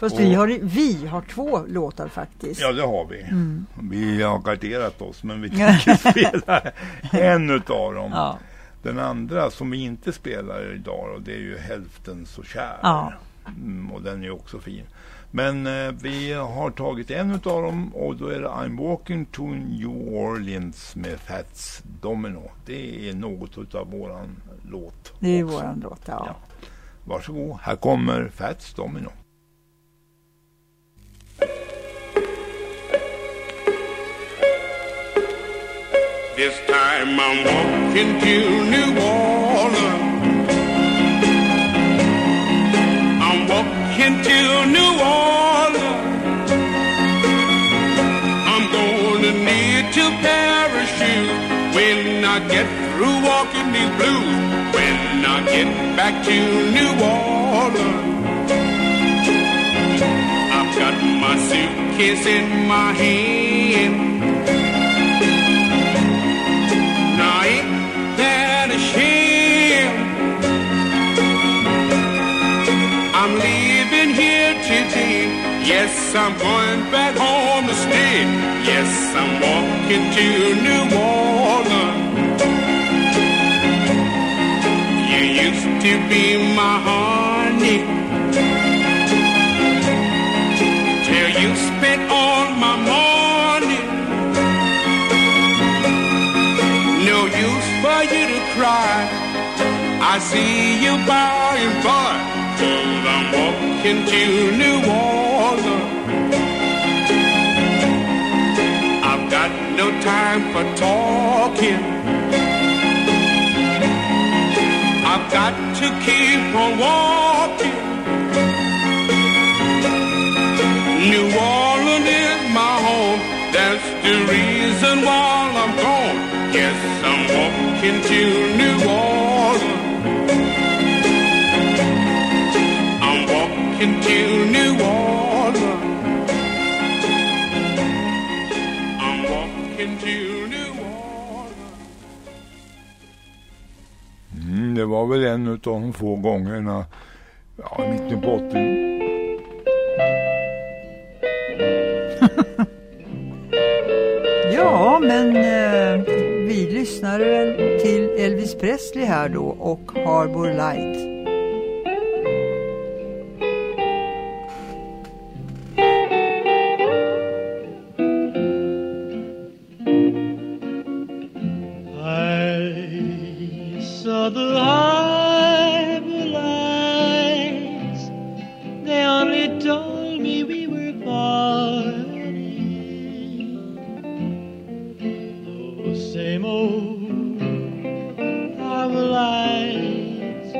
Fast Och- vi, har, vi har två låtar faktiskt. Ja, det har vi. Mm. Vi har garderat oss, men vi *laughs* tänker spela en utav dem. Ja. Den andra som vi inte spelar idag, och det är ju Hälften så kär. Ja. Mm, och den är också fin. Men eh, vi har tagit en av dem och då är det I'm walking to New Orleans med Fats Domino. Det är något av våran låt. Det är våran låt, ja. ja. Varsågod, här kommer Fats Domino. This time I'm walking to New Orleans. Walking to New Orleans. I'm gonna need to parachute when I get through walking these blues. When I get back to New Orleans, I've got my suitcase in my hand. Yes, I'm going back home to stay. Yes, I'm walking to New Orleans. You used to be my honey. Till you spent all my money. No use for you to cry. I see you by and by. Cause I'm walking to New Orleans. Time for talking. I've got to keep on walking. New Orleans is my home. That's the reason why I'm gone. Yes, I'm walking to det var väl en av de få gångerna ja, i mitten på 80 Ja, men eh, vi lyssnar väl till Elvis Presley här då och Harbor Light. Saw the harbor lights. They only told me we were parting. Those same old harbor lights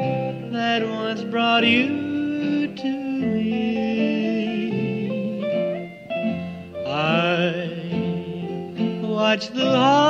that once brought you to me. I watched the harbor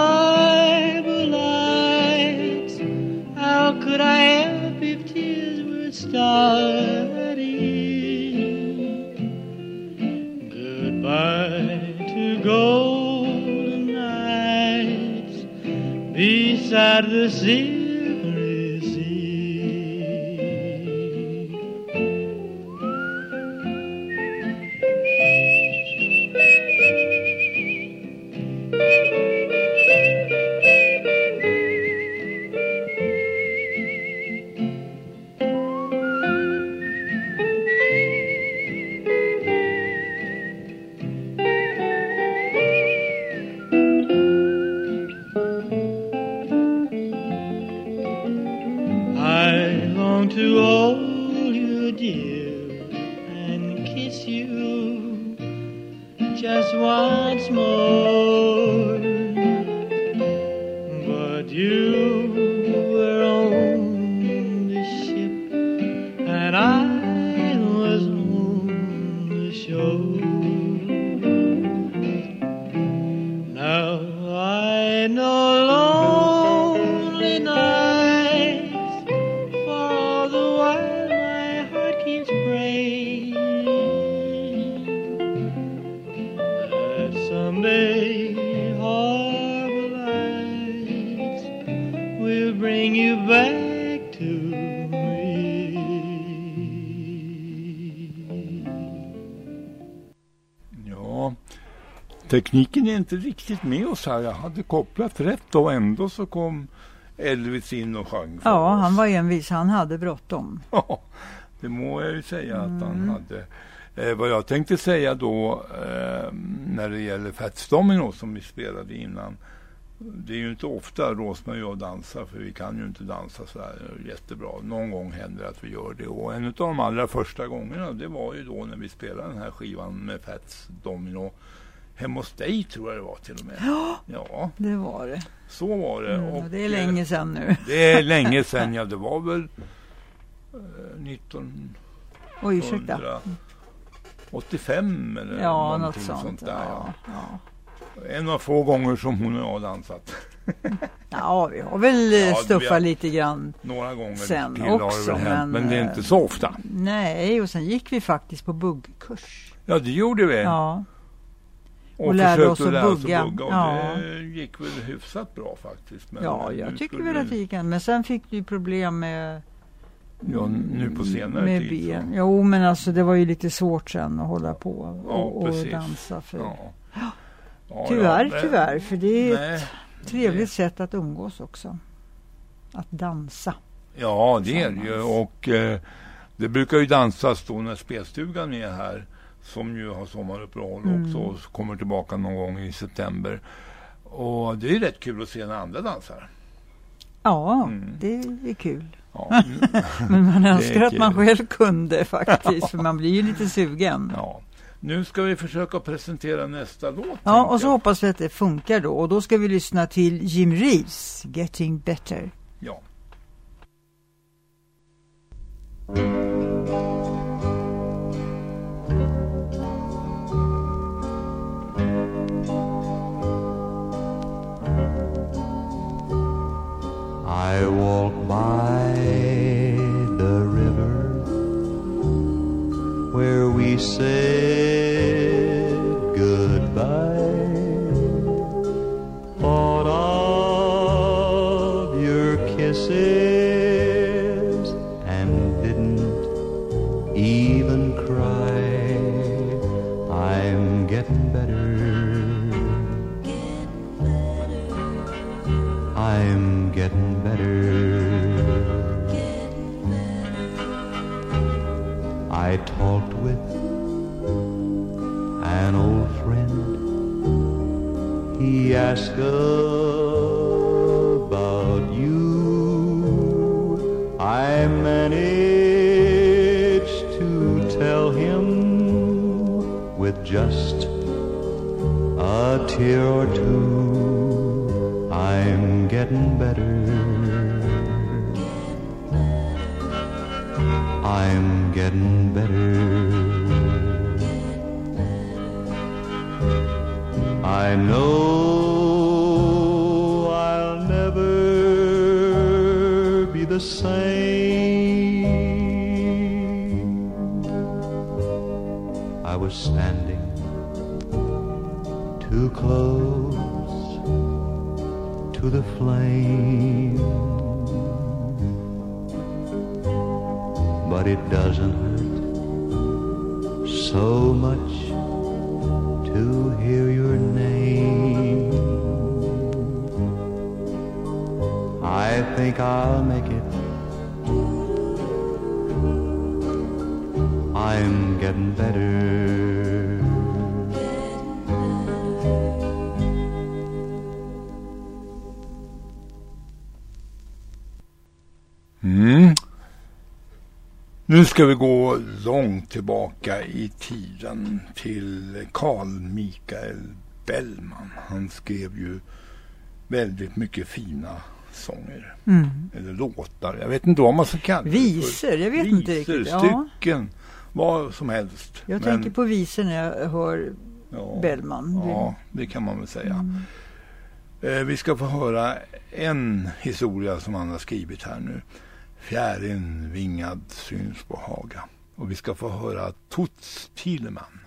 tekniken är inte riktigt med oss här. Jag hade kopplat rätt och ändå så kom Elvis in och sjöng för Ja, oss. han var envis. Han hade bråttom. *laughs* Ja, det må jag ju säga att han Mm. hade. Eh, vad jag tänkte säga då eh, när det gäller Fats Domino som vi spelade innan. Det är ju inte ofta Rosmarie och jag dansar för vi kan ju inte dansa så här jättebra. Någon gång händer det att vi gör det och en av de allra första gångerna det var ju då när vi spelade den här skivan med Fats Domino hemma hos dig tror jag det var till och med. Ja, Ja, det var det. så var det. Mm, och, det är eh, länge sedan nu. Det är länge *laughs* sedan, ja. Det var väl eh, 19... Oj, ursäkta. 85 eller Ja, något någonting sånt. där. Ja, Ja. En av få gånger som hon och jag har dansat. *laughs* Ja, vi har väl eh, Ja, stuffat har- lite grann Några gånger sen också. hänt, men det är eh, inte så ofta. Nej, och sen gick vi faktiskt på buggkurs. Ja, det gjorde vi. Ja. Och, Och lärde oss att lära oss bugga. bugga. Och Ja. det gick väl hyfsat bra faktiskt. Men ja, jag tycker väl att det gick en. Men sen fick du problem med Ja, nu på senare med tid. så. ben. Jo, men alltså det var ju lite svårt sen att hålla på Ja, och, och precis. dansa. För... Ja. Ja, tyvärr, ja, men- tyvärr. För det är Nej, ett trevligt sätt att umgås också. Att dansa. Ja, det är det ju. Och eh, det brukar ju dansas då när spelstugan är här. Som ju har sommaruppehåll Mm. också och kommer tillbaka någon gång i september. Och det är rätt kul att se när andra dansar. Ja, Mm. det är kul. Ja. *laughs* Men man önskar att man själv kunde *laughs* faktiskt. För man blir ju lite sugen. Ja. Nu ska vi försöka presentera nästa låt. Ja, och så jag. hoppas vi att det funkar då. Och då ska vi lyssna till Jim Reeves, Getting Better. Ja. Nu ska vi gå långt tillbaka i tiden till Carl Michael Bellman. Han skrev ju väldigt mycket fina sånger. Mm. Eller låtar. Jag vet inte vad man ska kalla det. Visor, jag vet inte Visor, riktigt. Ja. stycken, vad som helst. Jag Men- tänker på visor när jag hör Ja. Bellman. Ja, det kan man väl säga. Mm. Eh, vi ska få höra en historia som han har skrivit här nu. Fjärin vingad syns på Haga. Och vi ska få höra Tots Thielemann.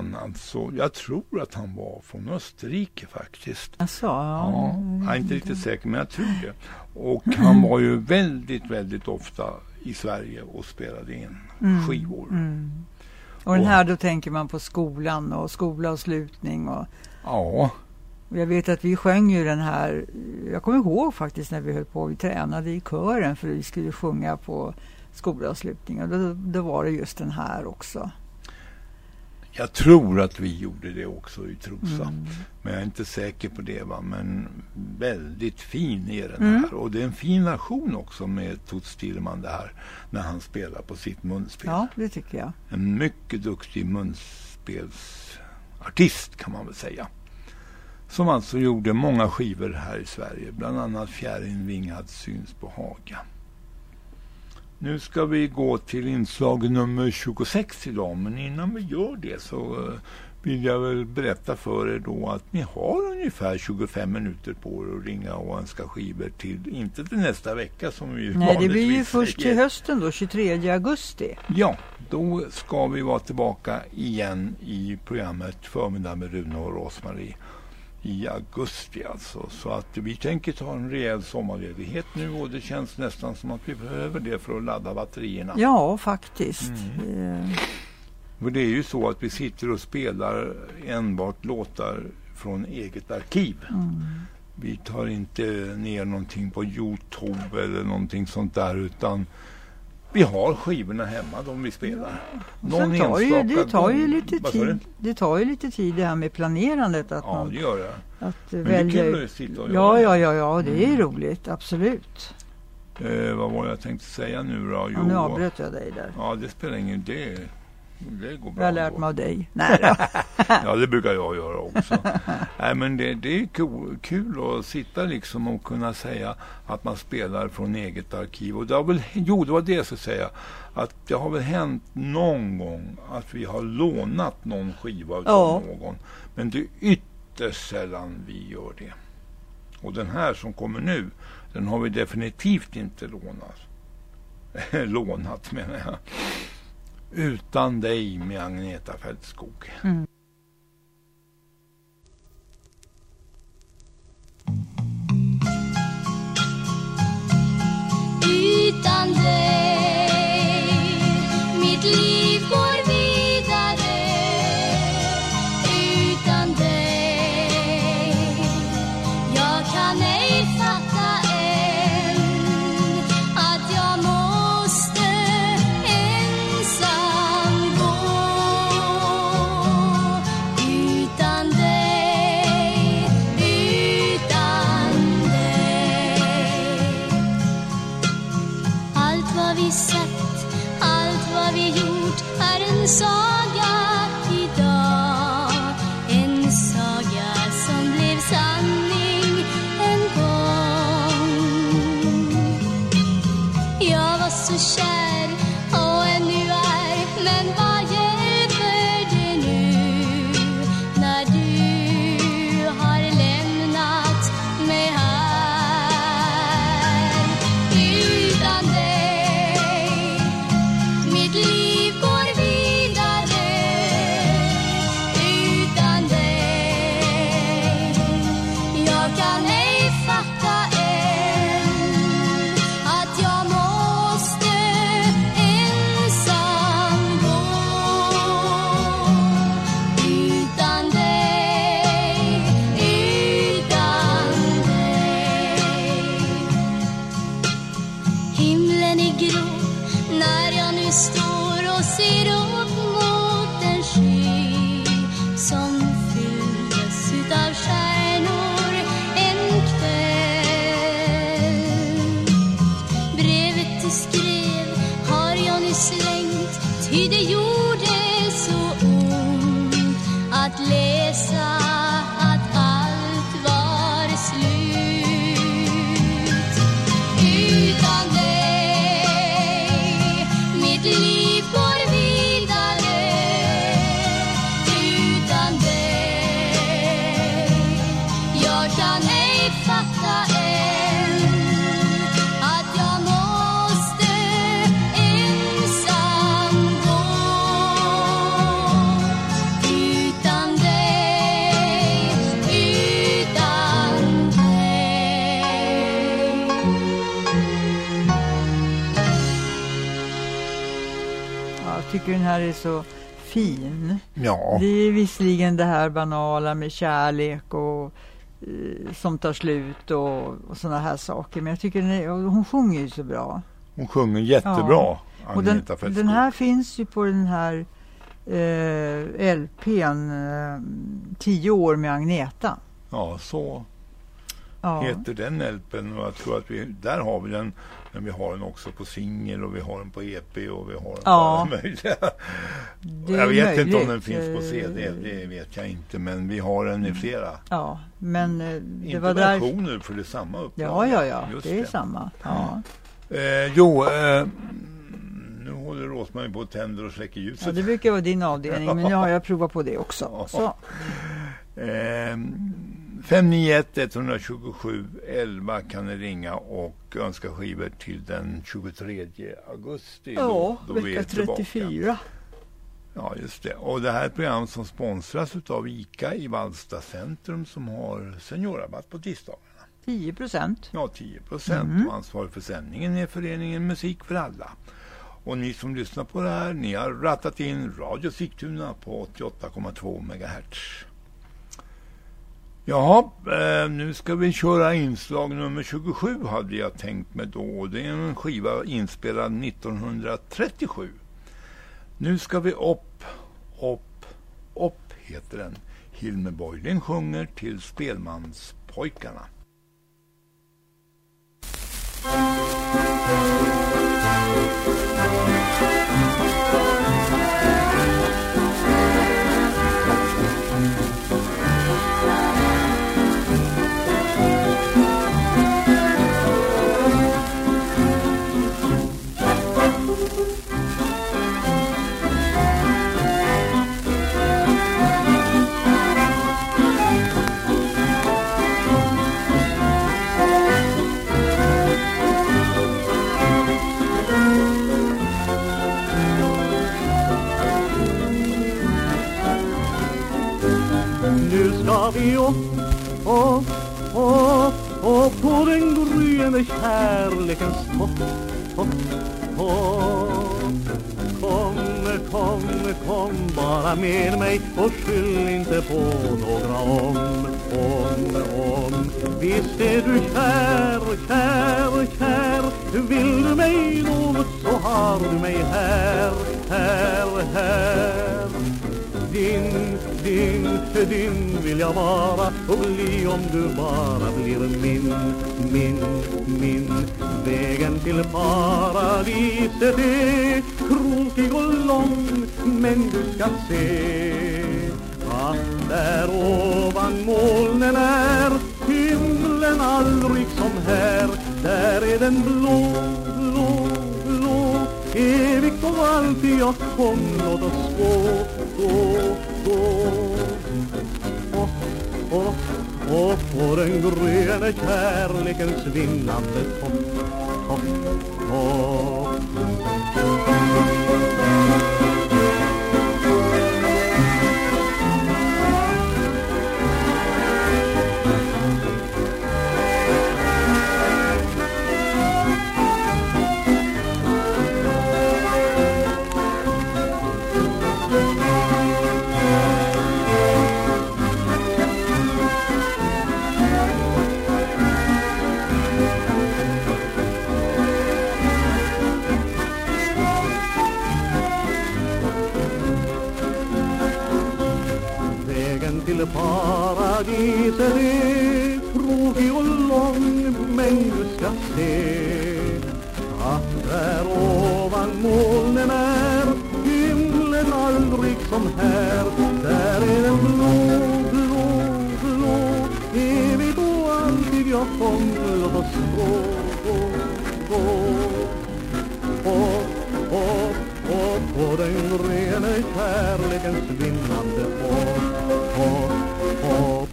Thiedemann alltså. Jag tror att han var från Österrike faktiskt. Alltså, Ja, ja. jag är inte riktigt säker men jag tror det. Och han var ju väldigt, väldigt ofta i Sverige och spelade in Mm, skivor. Mm. Och den här då tänker man på skolan och skolavslutning och Ja, och jag vet att vi sjöng ju den här, jag kommer ihåg faktiskt när vi höll på, vi tränade i kören för vi skulle sjunga på skolavslutningar. Då, då var det just den här också. Jag tror att vi gjorde det också i Trosa. Mm. Men jag är inte säker på det. Va? Men väldigt fin är den Mm. här. Och det är en fin version också med Toots Thiedemann det här. När han spelar på sitt munspel. Ja, det tycker jag. En mycket duktig munspelsartist kan man väl säga. Som alltså gjorde många skivor här i Sverige. Bland annat Fjärin vingad syns på Haga. Nu ska vi gå till inslag nummer 26 idag. Men innan vi gör det så eh, vill jag väl berätta för er då att ni har ungefär 25 minuter på er att ringa och önska skivor till, inte till nästa vecka som vi Nej, det blir ju vanligtvis först till hösten då, 23 augusti. Ja, då ska vi vara tillbaka igen i programmet Förmiddag med Rune och Rosmarie i augusti alltså. Så att vi tänker ta en rejäl sommarledighet nu och det känns nästan som att vi behöver det för att ladda batterierna. Ja, faktiskt. Mm. Eh, För det är ju så att vi sitter och spelar enbart låtar från eget arkiv. Mm. Vi tar inte ner någonting på Youtube eller någonting sånt där utan vi har skivorna hemma, de vi spelar. sen tar ju, det tar ju lite du? tid. Det tar ju lite tid det här med planerandet. Att Ja, man, det gör det. Att Men eh, det är välja kul att sitta och Ja, ja, ja, ja, det är Mm. roligt. Absolut. Eh, vad var jag tänkte säga nu då? Ja, nu avbröt jag dig där. Ja, det spelar ingen det, det går bra Jag har lärt mig av dig. Nej *laughs* ja, det brukar jag göra också. Nej, men det, det är kul, kul att sitta liksom och kunna säga att man spelar från eget arkiv. Och det har väl, jo, det var det jag skulle säga. Att det har väl hänt någon gång att vi har lånat någon skiva av Ja. någon. Men det är ytterst sällan vi gör det. Och den här som kommer nu, den har vi definitivt inte lånat. *laughs* lånat menar jag. Utan dig med Agneta Fältskog. Mm. Visserligen det här banala med kärlek och eh, som tar slut och, och sådana här saker. Men jag tycker är, hon sjunger ju så bra. Hon sjunger jättebra, Ja. Och den, den här finns ju på den här eh, LPn eh, Tio år med Agneta. Ja, så Ja. heter den LPn och jag tror att vi, där har vi den. Men vi har den också på singel och vi har den på EP och vi har den Ja. på alla möjliga. Det jag vet inte om möjligt. den finns på CD, det vet jag inte. Men vi har den i flera. Ja, men eh, det inte var där... versioner för det är samma upplaga. Ja, ja, ja. Just Det är samma. Ja. Eh, jo, eh, nu håller Rosmarie på och tänder och släcker ljuset. ja, det brukar vara din avdelning, men nu har jag provat på det också. *laughs* Så. Eh, 591 127 11 kan ni ringa och önska skivor till den 23 augusti. Ja, då, då vecka tillbaka. 34. Ja, just det. Och det här är ett program som sponsras av ICA i Vallsta centrum som har seniorrabatt på tisdagarna. 10 procent. Ja, 10 procent. Mm. Och ansvarig för sändningen är föreningen Musik för alla. Och ni som lyssnar på det här, ni har rattat in Radio Sigtuna på 88,2 MHz. Jaha, eh, nu ska vi köra inslag nummer 27 hade jag tänkt mig då. Det är en skiva inspelad 1937. Nu ska vi upp, upp, upp heter den. Hilmer Boylin sjunger till Spelmanspojkarna. Musik på den gryende kärlekens topp, topp, topp. Kom, kom, kom bara med mig och skyll inte på några om, om, om. Visst är du kär, kär, kär. Vill du mig något så har du mig här, här, här. Din, din, din vill jag vara och bli om du bara blir min, min, min. Vägen till paradiset är krokig och lång, men du ska se att där ovan molnen är himlen aldrig som här. Där är den blå, blå, blå, evigt och alltid. Ja, kom, låt oss gå. Och, och, på den gröna kärlekens vinnande topp, topp, topp. Till paradiset är krokig och lång Men du ska se att där ovan molnen är Himlen aldrig som här Där är den blå, blå, blå Evigt och alltid jag kom Låt oss gå, gå, gå och, och, och på den rena kärlekens vinnande hopp, hopp, hopp.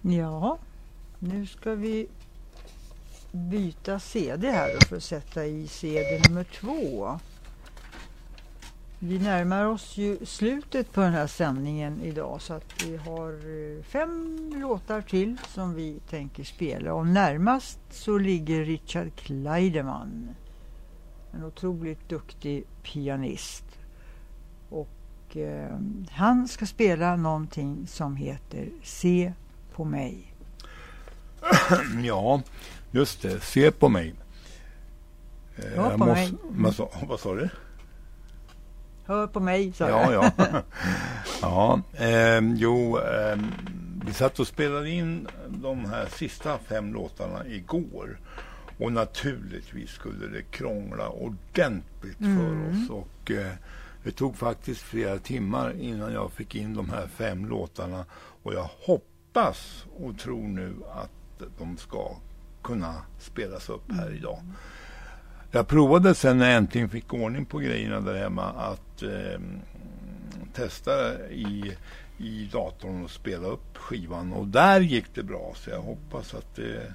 Ja, nu ska vi byta CD här då för att sätta i CD nummer två. Vi närmar oss ju slutet på den här sändningen idag så att vi har eh, fem låtar till som vi tänker spela och närmast så ligger Richard Kleiderman. en otroligt duktig pianist. Eh, han ska spela någonting som heter Se på mig. *clears throat* ja, just det. Se på mig. Eh, Hör jag på mig. Vad sa, vad sa du? Hör på mig, sa Ja, jag. ja. ja *laughs* ehm, jo, ehm, vi satt och spelade in de här sista fem låtarna igår. Och naturligtvis skulle det krångla ordentligt för Mm. oss. Och eh, det tog faktiskt flera timmar innan jag fick in de här fem låtarna. Och jag hoppas och tror nu att de ska kunna spelas upp här idag. Jag provade sen när jag äntligen fick ordning på grejerna där hemma att eh, testa i, i datorn och spela upp skivan. Och där gick det bra. Så jag hoppas att det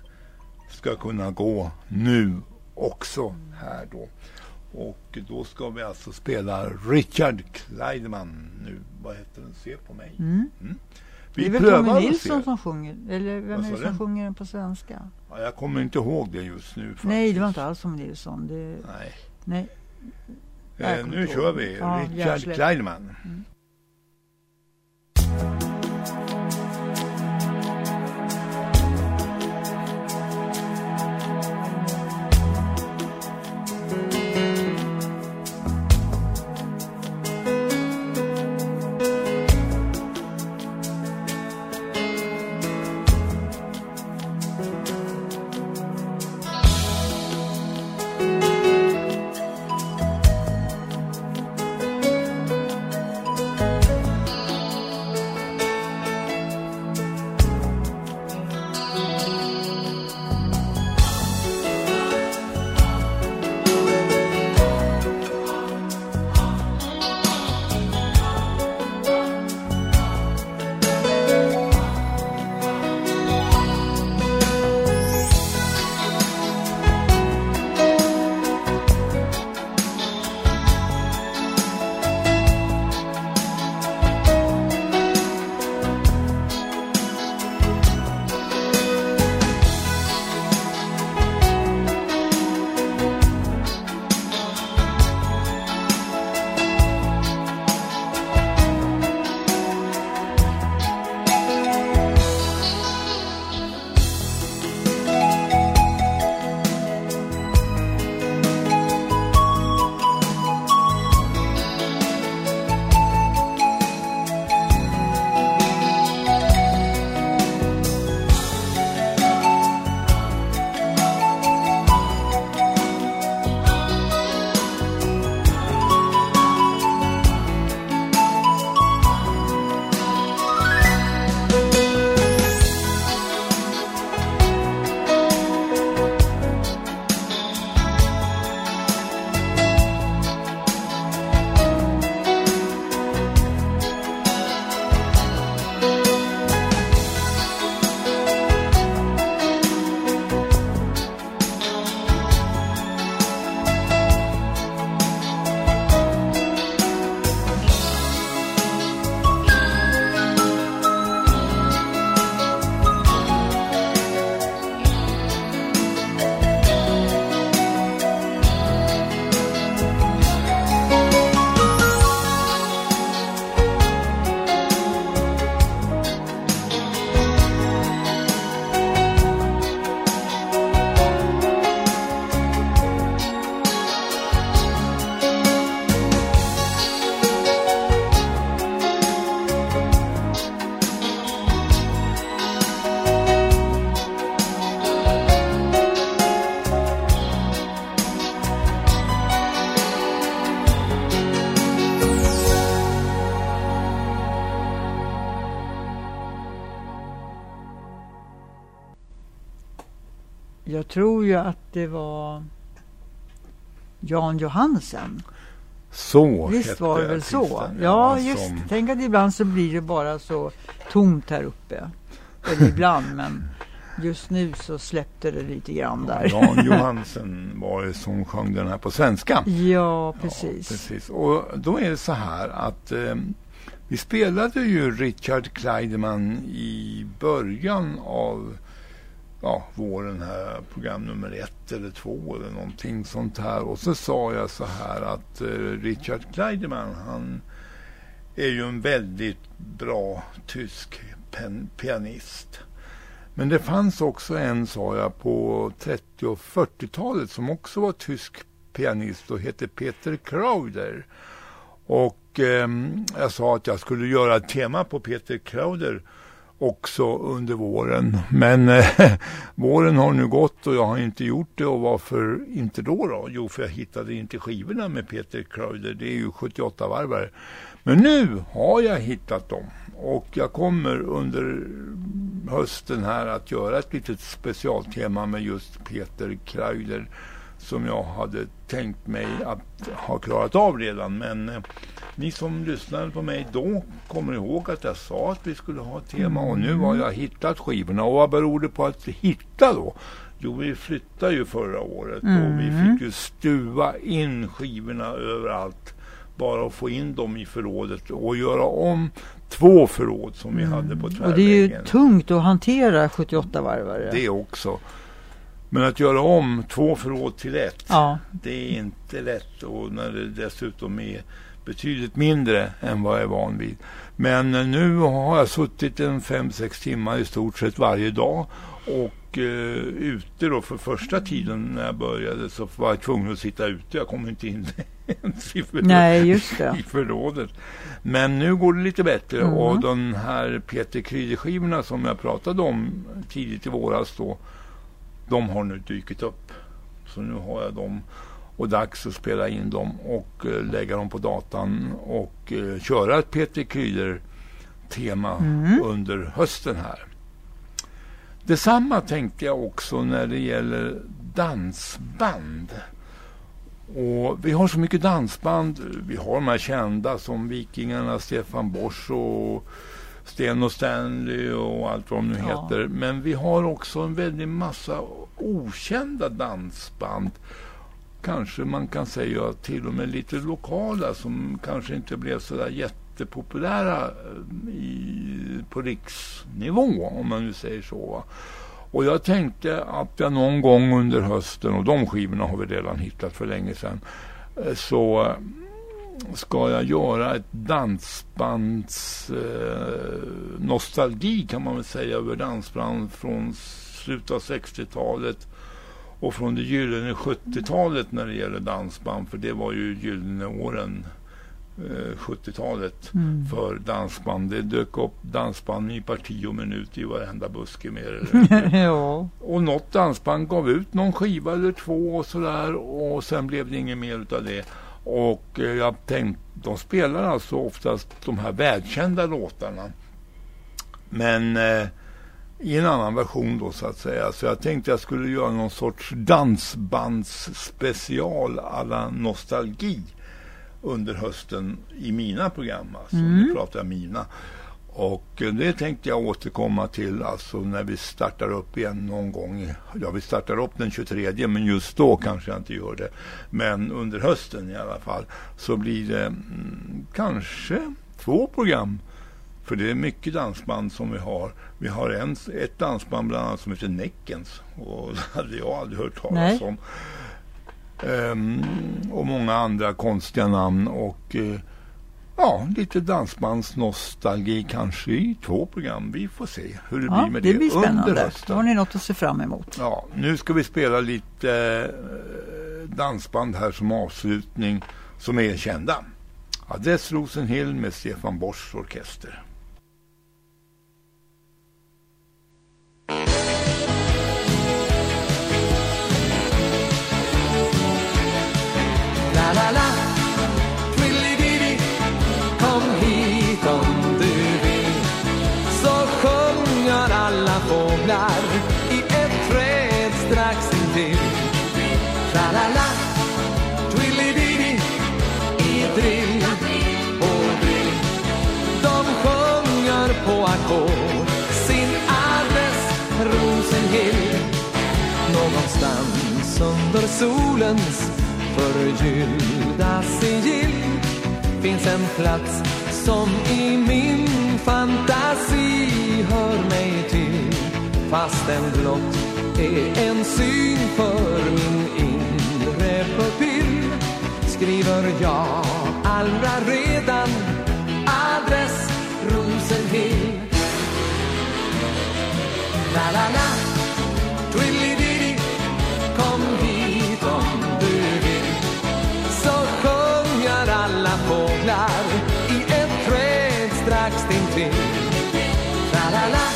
ska kunna gå nu också här då. Och då ska vi alltså spela Richard Kleideman nu. Vad heter den? Se på mig. Mm. Mm. Det Vi är väl Tommy Nilsson som sjunger? Eller vem är det som sjunger den på svenska? Ja, jag kommer inte ihåg det just nu. Faktiskt. Nej, det var inte alls Tommy Nilsson. Det... Nej. Nej. Eh, nu kör vi Ja, Richard. Kleideman. Mm. Tror ju att det var Jan Johansen. Så Visst var det väl så? Ja, som- just Tänk att ibland så blir det bara så tomt här uppe. Eller ibland, *laughs* men just nu så släppte det lite grann där. Jan *laughs* Johansen var det som sjöng den här på svenska. Ja, precis. Precis. Och då är det så här att eh, vi spelade ju Richard Kleideman i början av ja, våren här, program nummer ett eller två eller någonting sånt här. Och så sa jag så här att eh, Richard Kleiderman, han är ju en väldigt bra tysk pen- pianist. Men det fanns också en, sa jag, på 30 och 40-talet som också var tysk pianist och hette Peter Krauder. Och eh, jag sa att jag skulle göra ett tema på Peter Krauder också under våren. Men eh, *laughs* våren har nu gått och jag har inte gjort det. Och varför inte då? då? Jo, för jag hittade inte skivorna med Peter Kreuder. Det är ju 78 varvare. Men nu har jag hittat dem. Och jag kommer under hösten här att göra ett litet specialtema med just Peter Kreuder som jag hade tänkt mig att ha klarat av redan. Men eh, ni som lyssnade på mig då kommer ihåg att jag sa att vi skulle ha ett tema och nu har jag hittat skivorna. Och vad beror det på att hitta då? Jo, vi flyttade ju förra året och vi Mm. fick ju stuva in skivorna överallt. Bara att få in dem i förrådet och göra om två förråd som vi hade på Och det är ju tungt att hantera 78 varvare. Det också. Men att göra om två förråd till ett, Ja. det är inte lätt. Och när det dessutom är betydligt mindre än vad jag är van vid. Men nu har jag suttit en fem sex timmar i stort sett varje dag. Och eh, ute då för första tiden när jag började så var jag tvungen att sitta ute. Jag kom inte in ens i, förråd, Nej, just det. *laughs* i förrådet. Men nu går det lite bättre. Mm. Och de här Peter Kryder-skivorna som jag pratade om tidigt i våras då de har nu dykt upp. Så nu har jag dem och dags att spela in dem och eh, lägga dem på datan och eh, köra ett Peter Kryder tema Mm. under hösten här. Detsamma tänkte jag också när det gäller dansband. Och vi har så mycket dansband. Vi har de här kända som Vikingarna, Stefan Borsch och Sten och Stanley och allt vad de nu Ja. heter. Men vi har också en väldig massa okända dansband. Kanske man kan säga till och med lite lokala som kanske inte blev så där jättepopulära eh, i, på riksnivå om man nu säger så. Och jag tänkte att jag någon gång under hösten, och de skivorna har vi redan hittat för länge sedan, eh, så ska jag göra ett dansbands eh, nostalgi kan man väl säga över dansband från slutet av 60-talet och från det gyllene 70-talet när det gäller dansband för det var ju gyllene åren eh, 70-talet Mm. för dansband. Det dök upp dansband i parti och minut i varenda buske mer eller mindre. *laughs* ja. Och något dansband gav ut någon skiva eller två och sådär och sen blev det inget mer utav det. Och eh, jag tänkte, de spelar alltså oftast de här världskända låtarna. Men eh, i en annan version då så att säga. Så jag tänkte jag skulle göra någon sorts dansbandsspecial alla nostalgi under hösten i mina program. Alltså, Mm. nu pratar jag mina. Och det tänkte jag återkomma till alltså när vi startar upp igen någon gång. Ja, vi startar upp den 23 men just då kanske jag inte gör det. Men under hösten i alla fall så blir det mm, kanske två program. För det är mycket dansband som vi har. Vi har en, ett dansband bland annat som heter Näckens. Och *laughs* det hade jag aldrig hört talas Nej. om. Ehm, och många andra konstiga namn. Och eh, ja, lite dansbandsnostalgi kanske i två program. Vi får se hur det ja, blir med det det, blir spännande. Då hösten. har ni något att se fram emot. Ja, nu ska vi spela lite eh, dansband här som avslutning som är kända. Adress Rosenhill med Stefan Borschs orkester. Under solens förgyllda sigill finns en plats som i min fantasi hör mig till. Fast en blott är en syn för min inre pupill skriver jag allra redan adress Rosenhill. La la la, fåglar i ett träd strax intill. La la la,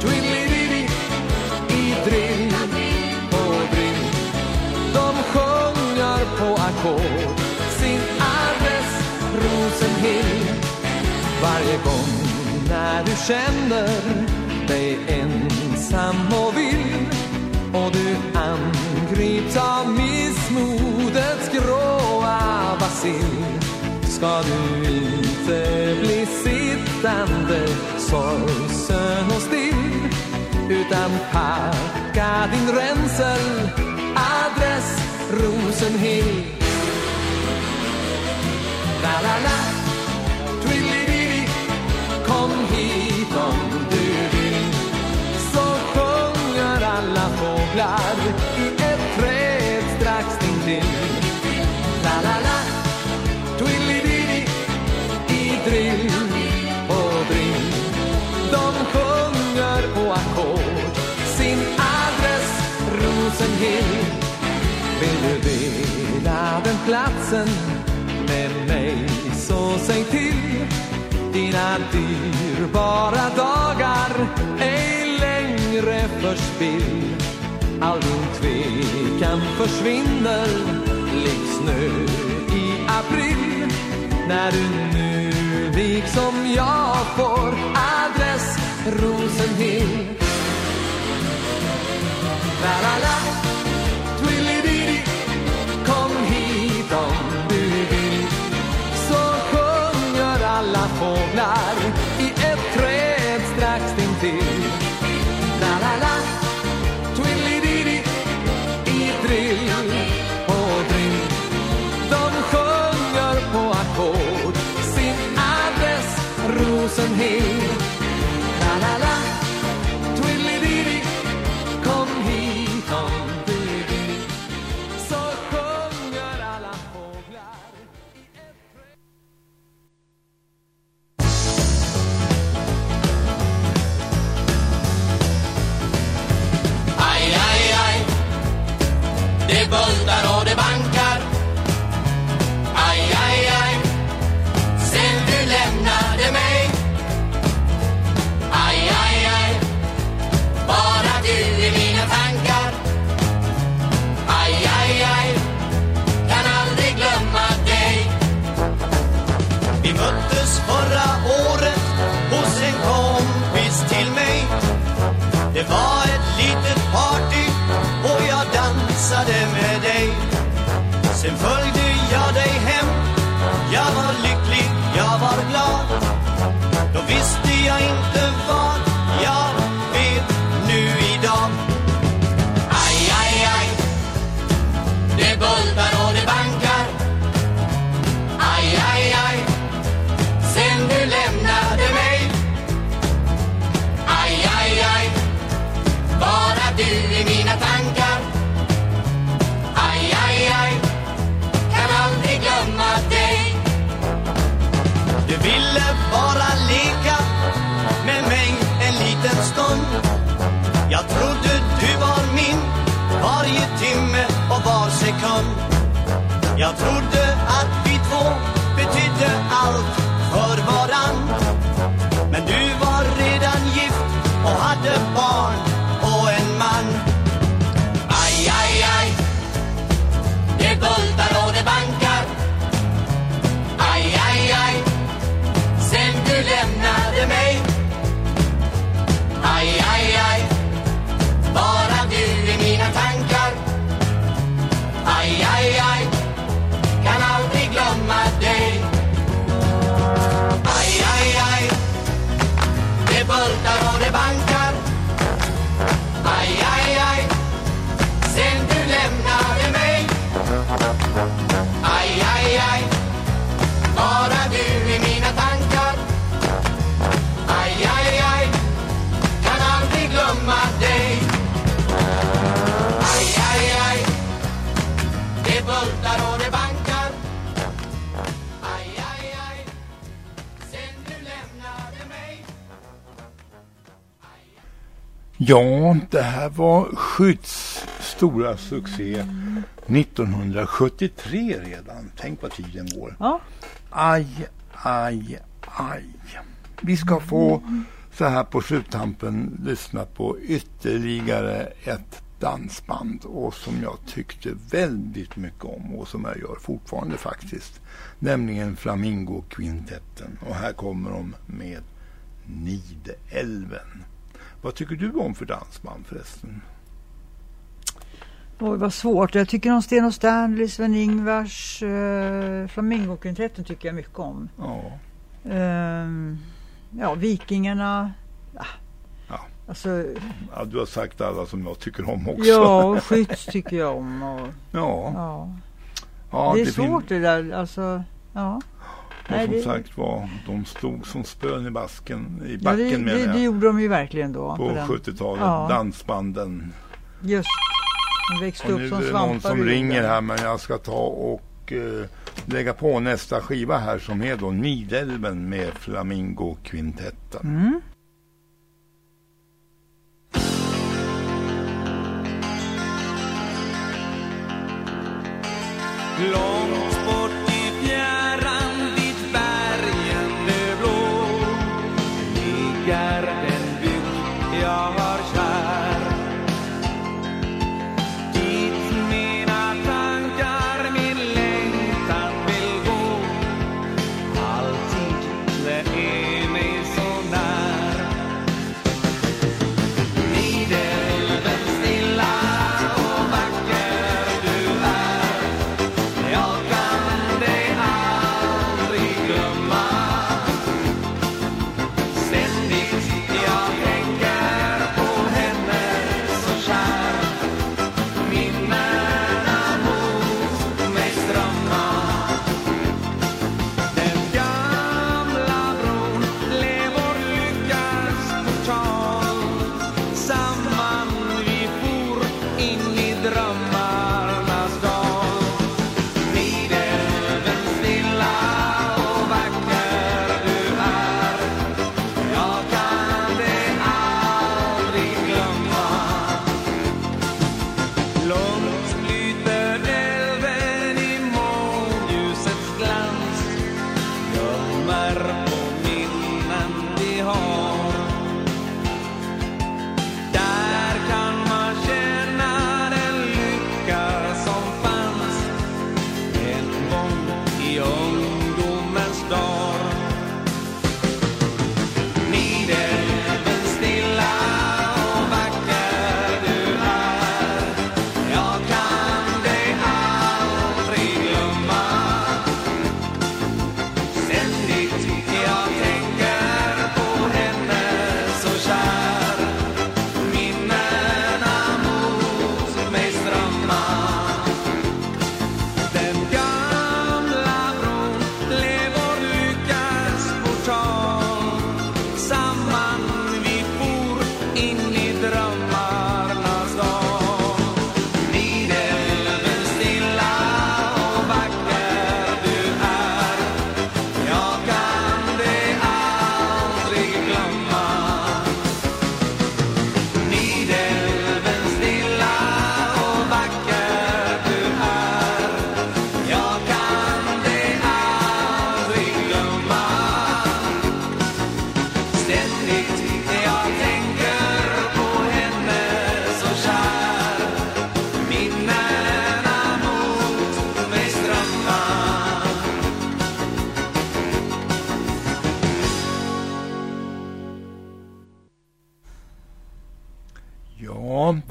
twillididi, i drill på drill. De sjunger på ackord sin adress Rosenhill. Varje gång när du känner dig ensam och vill och du angrips av missmodets gråa bacill ska du inte bli sittande sorgsen och still utan packa din ränsel adress Rosenhill. La la la, twillididi, kom hit om du vill. Så sjunger alla fåglar. Dela den platsen med mig så säg till. Dina dyrbara dagar ej längre förspill. All din tvekan försvinner lik snö i april. När du nu liksom jag får adress Rosenhill. La la la, fåglar i ett träd strax intill. La la la, twillididi, i drill. Och drill. De sjunger på ackord. Sin adress Rosenhill. Jag trodde Ja, det här var Skydds stora succé 1973 redan. Tänk vad tiden går. Ja. Aj, aj, aj. Vi ska få så här på sluttampen lyssna på ytterligare ett dansband och som jag tyckte väldigt mycket om och som jag gör fortfarande faktiskt. Nämligen Flamingo-kvintetten. Och här kommer de med Nideälven. Vad tycker du om för dansband förresten? Oj, vad svårt. Jag tycker om Sten och Stanley, Sven-Ingvars, uh, Flamingokvintetten tycker jag mycket om. Ja. Ehm, ja, Vikingarna. Ja. Ja. Alltså, Ja, du har sagt alla som jag tycker om också. ja, och Skytts tycker jag om. Och, Ja. ja. Ja, det är det svårt det där. Alltså, ja. Och Nej, som det- sagt var, de stod som spön i basken, i Ja, backen det, menar det, jag. det gjorde de ju verkligen då. på den- 70-talet, Ja, dansbanden. just. De växte Och nu upp är som det någon svampar som ringer här men jag ska ta och eh, lägga på nästa skiva här som är då Nidelven med Flamingo-kvintetten. Mm. Långt bort ligger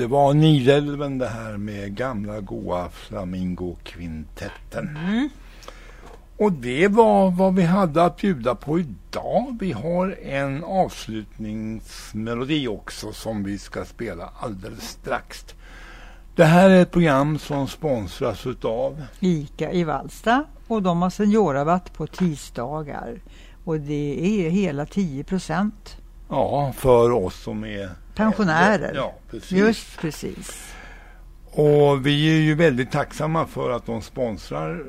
det var Nidelven det här med gamla goa Flamingo-kvintetten. Och det var vad vi hade att bjuda på idag. Vi har en avslutningsmelodi också som vi ska spela alldeles strax. Det här är ett program som sponsras utav Ica i Vallsta och de har seniorrabatt på tisdagar. Och det är hela 10 procent. Ja, för oss som är Pensionärer. Ja, precis. Just precis. Och vi är ju väldigt tacksamma för att de sponsrar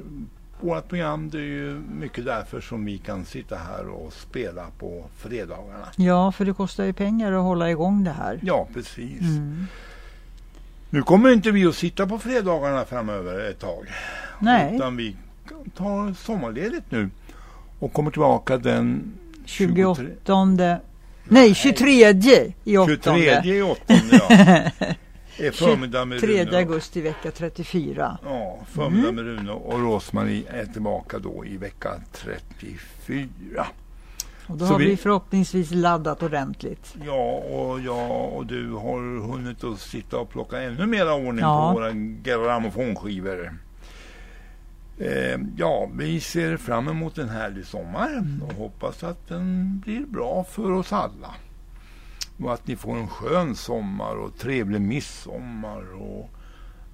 vårt program. Det är ju mycket därför som vi kan sitta här och spela på fredagarna. Ja, för det kostar ju pengar att hålla igång det här. Ja, precis. Mm. Nu kommer inte vi att sitta på fredagarna framöver ett tag. Nej. Utan vi tar sommarledigt nu och kommer tillbaka den 28... Nej, 23 i åttonde. 23 i åttonde, ja. *laughs* är förmiddag med 3 Rune. augusti vecka 34. Ja, förmiddag Mm. med Rune och Rosmarie är tillbaka då i vecka 34. Och då Så har vi... vi- förhoppningsvis laddat ordentligt. Ja, och jag och du har hunnit att sitta och plocka ännu mera ordning Ja. på våra grammofonskivor. Eh, ja, vi ser fram emot en härlig sommar Mm. och hoppas att den blir bra för oss alla. Och att ni får en skön sommar och trevlig midsommar och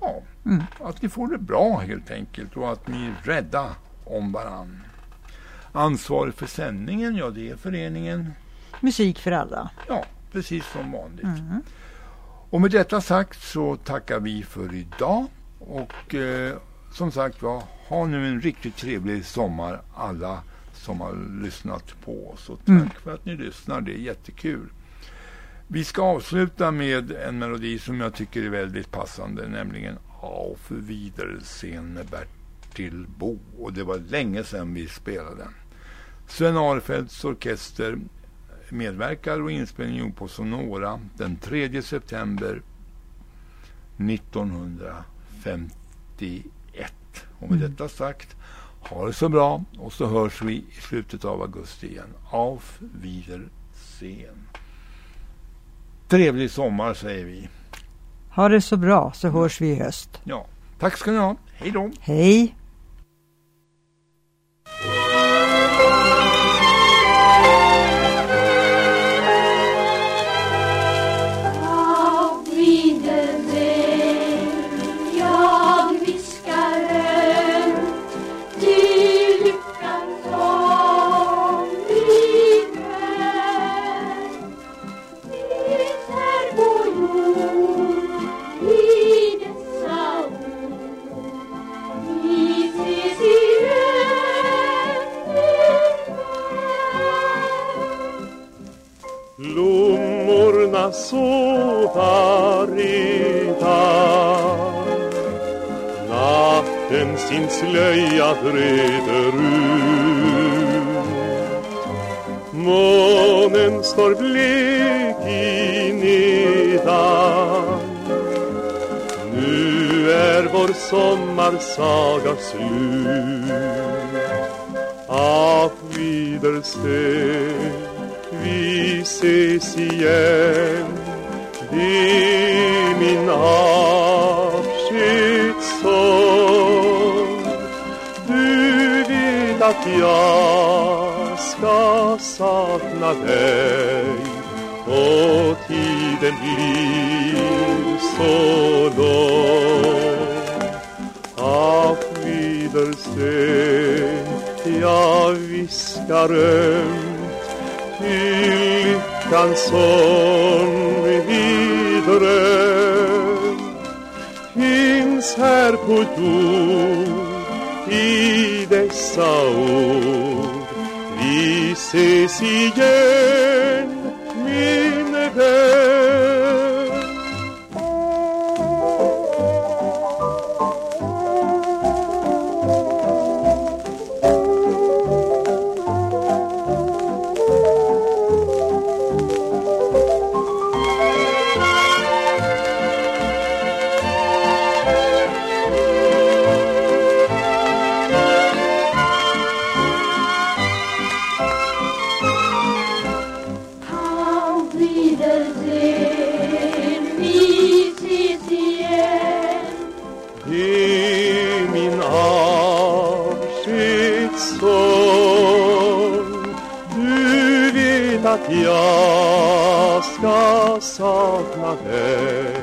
ja, Mm. att ni får det bra helt enkelt och att ni är rädda om varann. Ansvarig för sändningen, ja det är föreningen Musik för alla. Ja, precis som vanligt. Mm. Och med detta sagt så tackar vi för idag. Och eh, som sagt var, ha nu en riktigt trevlig sommar alla som har lyssnat på oss. Och tack Mm. för att ni lyssnar, det är jättekul. Vi ska avsluta med en melodi som jag tycker är väldigt passande, nämligen Auf Wiedersehen med Bertil Bo. Och det var länge sedan vi spelade den. Sven Arfeldts orkester medverkar och inspelningen gjord på Sonora den 3 september 1951. Och med Mm. detta sagt, ha det så bra och så hörs vi i slutet av augusti igen. Auf Wiedersehen. Trevlig sommar säger vi. Ha det så bra så hörs vi i höst. Ja, tack ska ni ha. Hej då. Hej! Blommorna sova Natten sin slöja breder ut. Månen står blek i nedan Nu är vår sommarsaga slut. Auf Wiedersehen vi ses igen i min avskedssång Du vet att jag ska sakna dig och tiden blir så lång Auf Wiedersehen jag viskar ömt till lyckans sång i dröm finns här på jord dig.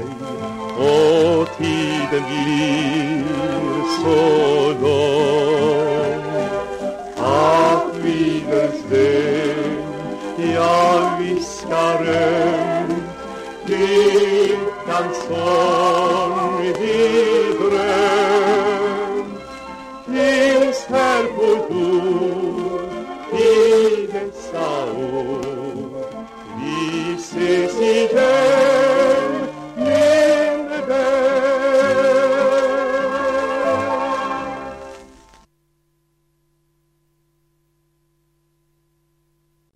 Och tiden blir så lång. Att Wiedersehen jag viskar ömt. Lyckans sång